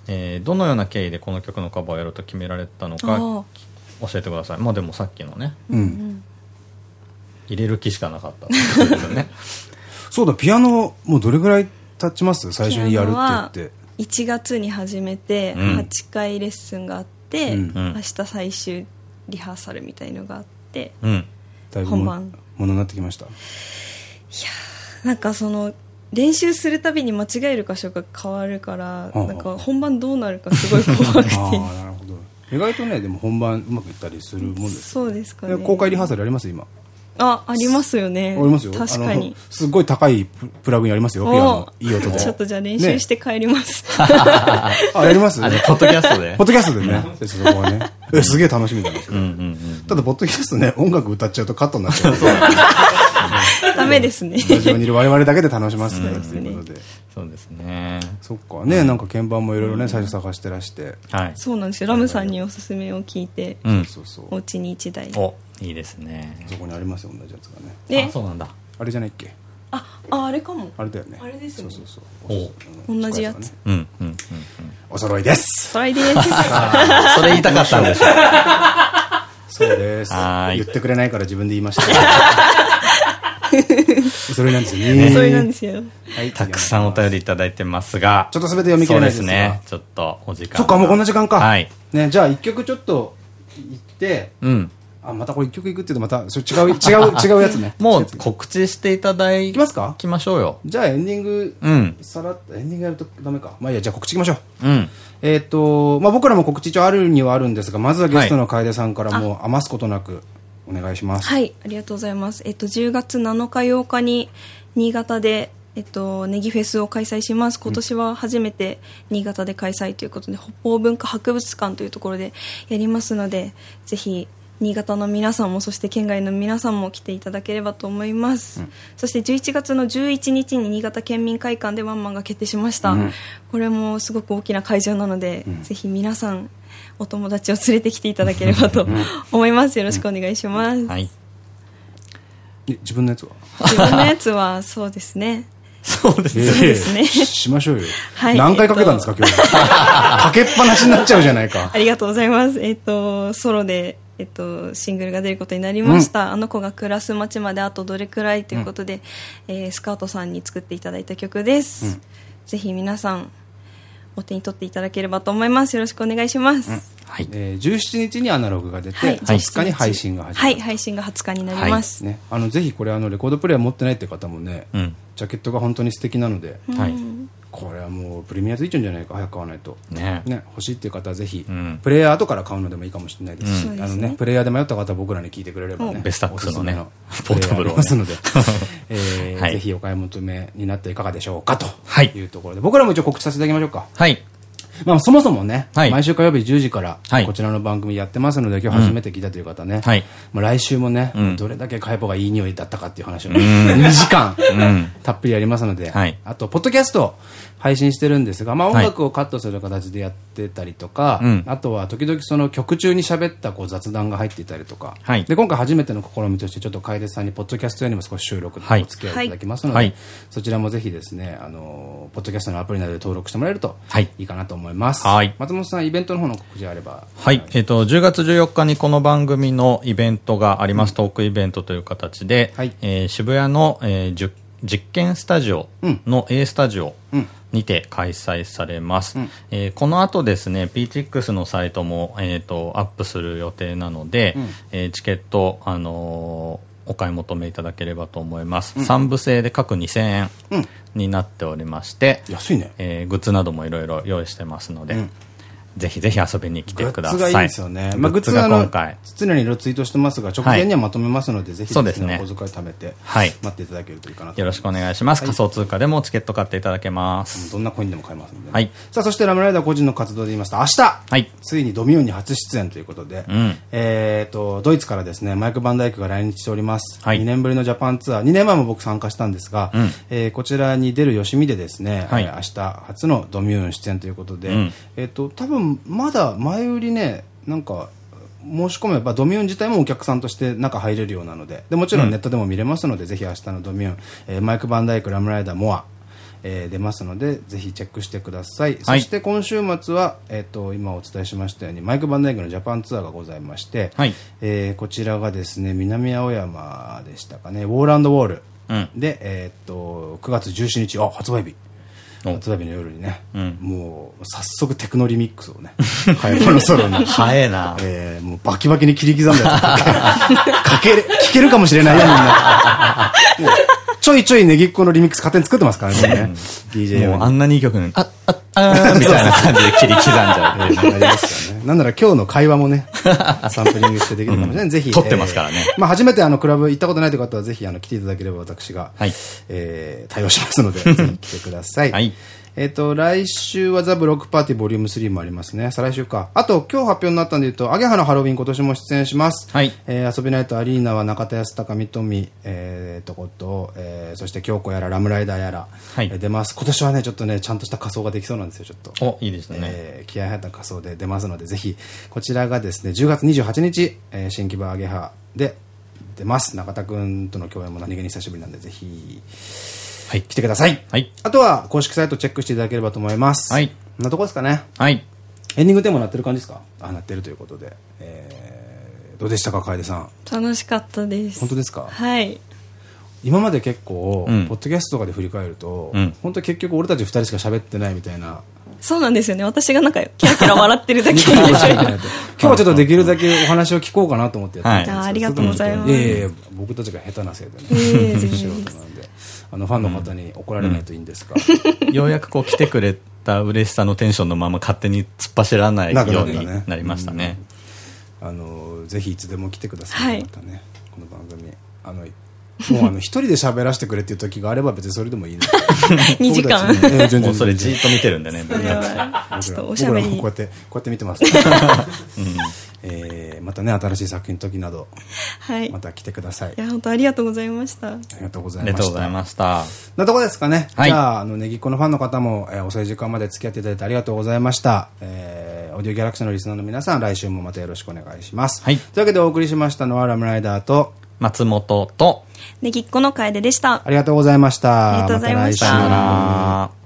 えーどのような経緯でこの曲のカバーをやると決められたのかあ教えてください。まあでもさっきのねうん。入れる気しかなかったっね。そうだ、ピアノ、もうどれぐらい経ちます？最初にやるって言って。1月に始めてうん8回レッスンがあって、うんうん明日最終リハーサルみたいのがあってうん。だいぶも本番ものになってきました。なんかその練習するたびに間違える箇所が変わるから、あなんか本番どうなるかすごい怖くてああ、なるほど。意外とね、でも本番うまくいったりするもんですよそうですかねえ公開リハーサルあります今？あありますよねありますよ。確かにあのすごい高いププラグインありますよ、ピアノ。いい音で。ちょっとじゃあ練習して帰ります、あ、やります？ポッドキャストでポッドキャストでね。そこはね。え、すげえ楽しみなんですようんうんうん。ただ、ポッドキャストね、音楽歌っちゃうとカットになっちゃう。ダメですねスタジオにいる我々だけで楽しませてということで。そうですね。そっか。ね、なんか鍵盤もいろいろね、最初探してらして。はい。そうなんですよラムさんにおすすめを聞いて、うん。そうそう。お家に1台お、いいですね。そこにありますよ、同じやつがね。であ、そうなんだ。あれじゃないっけ？あああれかもあれだよね。あれですよねそうそうそう。同じやつ。うん、うん、うん。うんお揃いです。トライですそれ言いたかったんでしょ。そうです。言ってくれないから自分で言いました。それなんですよね。それなんですよはい。たくさんお便りいただいてますが。ちょっと全て読み切れないですそうがね。ちょっとお時間が。そっか、もうこんな時間か。はい。ね、じゃあ一曲ちょっと言って、うん。あ、またこれ一曲いくって言うとまた、それ違う、違う、違うやつね。もう告知していただいきますか？きましょうよ。じゃあエンディング、うん。さらっと、エンディングやるとダメか。まあいいや、じゃあ告知いきましょう。うん。えっと、まあ僕らも告知一応あるにはあるんですが、まずはゲストの楓さんからもう余すことなくお願いします。はいありがとうございます。えっと10月7日8日に新潟でえっと、ネギフェスを開催します。今年は初めて新潟で開催ということで、北方文化博物館というところでやりますのでぜひ新潟の皆さんもそして県外の皆さんも来ていただければと思います、そして11月の11日に新潟県民会館でワンマンが決定しました、これもすごく大きな会場なので、ぜひ皆さんお友達を連れてきていただければと思います。よろしくお願いします、はい。え自分のやつは？自分のやつはそうですね。そうですそうですね。ええしましょうよ。はい。何回かけたんですか、今日？かけっぱなしになっちゃうじゃないか。ありがとうございます。えっ、とソロでえっと、シングルが出ることになりました、あの子が暮らす街まであとどれくらいということで、えースカートさんに作っていただいた曲です、ぜひ皆さんお手に取っていただければと思います。よろしくお願いします、はい。えー17日にアナログが出て、はい20日。に配信が始まる。はい配信が20日になります、ね、あのぜひこれあのレコードプレイヤー持ってないって方もね、うん。ジャケットが本当に素敵なので、はい。これはもうプレミアついちゃうんじゃないか早く買わないと、ね。ね、欲しいっていう方はぜひ、うん。プレイヤー後から買うのでもいいかもしれないです。し、うん。あのねねプレイヤーで迷った方は僕らに聞いてくれればね、うん。ベスタックスのね。おすすめの ポータブルをますので、えぜひお買い求めになっていかがでしょうかとはい。いうところで、僕らも一応告知させていただきましょうか。はい。まあ、そもそもね、はい。毎週火曜日10時からはい。こちらの番組やってますので、今日初めて聞いたという方ね、はい。まあ、来週もね、うん。どれだけカイポがいい匂いだったかっていう話をね、2時間、ん。たっぷりやりますので、はい。あと、ポッドキャスト配信してるんですが、まあ、音はい。楽をカットする形でやってたりとか、うん。あとは時々その曲中に喋ったこう雑談が入っていたりとか、はい。で今回初めての試みとして、ちょっと楓さんにポッドキャスト用にも少し収録ではい。お付き合いいただきますので、はい。そちらもぜひですね、あの、ポッドキャストのアプリなどで登録してもらえるとはい。いいかなと思います。はい。松本さん、イベントの方の告知あれば。はい。えっ、と、10月14日にこの番組のイベントがあります。トークイベントという形で、はい。えー渋谷の、えー実験スタジオの A スタジオうんにて開催されます。うんえーこの後ですね、PTX のサイトも、えー、とアップする予定なので、うんえーチケット、あのーお買い求めいただければと思います。3部制で各2000円うんになっておりまして、安いね。えーグッズなどもいろいろ用意してますので、うんぜひぜひ遊びに来てください。グッズがいいですよね。まあ、グッズが今回。常にいろいろツイートしてますが、直前にはまとめますので、ぜひそうですねお小遣い貯めて、はい待っていただけるといいかなとよろしくお願いします。仮想通貨でもチケット買っていただけます。どんなコインでも買えますので、はいさあ、そしてラムライダー個人の活動で言いますと、明日、はいついにドミューンに初出演ということで、んえっと、ドイツからですね、マイク・バンダイクが来日しております。はい2年ぶりのジャパンツアー、2年前も僕参加したんですが、うんえーこちらに出るよしみでですね、はいえー明日初のドミューン出演ということで、うんえっと、多分まだ前売りね、なんか、申し込めばドミューン自体もお客さんとして中入れるようなのででもちろんネットでも見れますので、ぜひ明日のドミューン、えーマイク・バンダイクラムライダーモア、えー出ますので、ぜひチェックしてください。そして今週末は、えっ、と、今お伝えしましたように、マイク・バンダイクのジャパンツアーがございまして、はいえーこちらがですね、南青山でしたかね、ウォールウォール。うんで、えっ、と、9月17日、あ、発売日。お発売日の夜にね、んもう、早速テクノリミックスをね、カエルのソロに。早いな。えー、もうバキバキに切り刻んだやつかける、聞けるかもしれないよ、みんな。ちょいちょいネギっ子のリミックス勝手に作ってますからね、DJ。もうあんなにいい曲に、あ、あ、あーみたいな感じで切り刻んじゃう。なんなら今日の会話もね、サンプリングしてできるかもしれない。ぜひ。撮ってますからねえーまあ初めてあのクラブ行ったことないという方はぜひあの来ていただければ私が、はいえー対応しますので、ぜひ来てください。はいえっと、来週はザ・ブロックパーティーボリューム3もありますね。再来週か。あと、今日発表になったんで言うと、アゲハのハロウィン今年も出演します。はいえー遊びナイトアリーナは中田康隆、三富、えー、とこと、えーそして京子やらラムライダーやら、はいえー出ます。今年はね、ちょっとね、ちゃんとした仮装ができそうなんですよ、ちょっと。お、いいですね。えー気合入った仮装で出ますので、ぜひ、こちらがですね、10月28日、えー新規バーゲハで出ます。中田くんとの共演も何気に久しぶりなんで、ぜひ、はい来てください。はい。あとは、公式サイトチェックしていただければと思います。はいこんなとこですかね。はい。エンディングテーマ鳴ってる感じですか？あ、鳴ってるということで。えーどうでしたか、楓さん？楽しかったです本当ですか？はい今まで結構、うんポッドキャストとかで振り返ると、うん本当結局俺たち二人しか喋ってないみたいなそうなんですよね私がなんかキラキラ笑ってるだけ 今日はちょっとできるだけお話を聞こうかなと思ってやってみたんですあありがとうございますいやいや僕たちが下手なせいでね。ええ全然素人なんで。あの、ファンの方に怒られないといいんですが。ようやくこう来てくれた嬉しさのテンションのまま勝手に突っ走らないようになりましたね。あの、ぜひいつでも来てくださ。はいいまたね、この番組。あの、もうあの、一人で喋らせてくれっていう時があれば別にそれでもいいので。2時間全然もうそれじーっと見てるんでね。それはちょっとおしゃべりこうやって、こうやって見てます。えーまたね、新しい作品の時など、はいまた来てください。いや本当ありがとうございましたありがとうござあいました。りがとうございました。なとこですかね。はいじゃあ、あの、ネギっ子のファンの方も、えー遅い時間まで付き合っていただいてありがとうございました。えー、オーディオギャラクシーのリスナーの皆さん、来週もまたよろしくお願いします。はいというわけでお送りしましたのはラムライダーと、松本と、ねぎっこの楓でしたありがとうございました。ありがとうございました。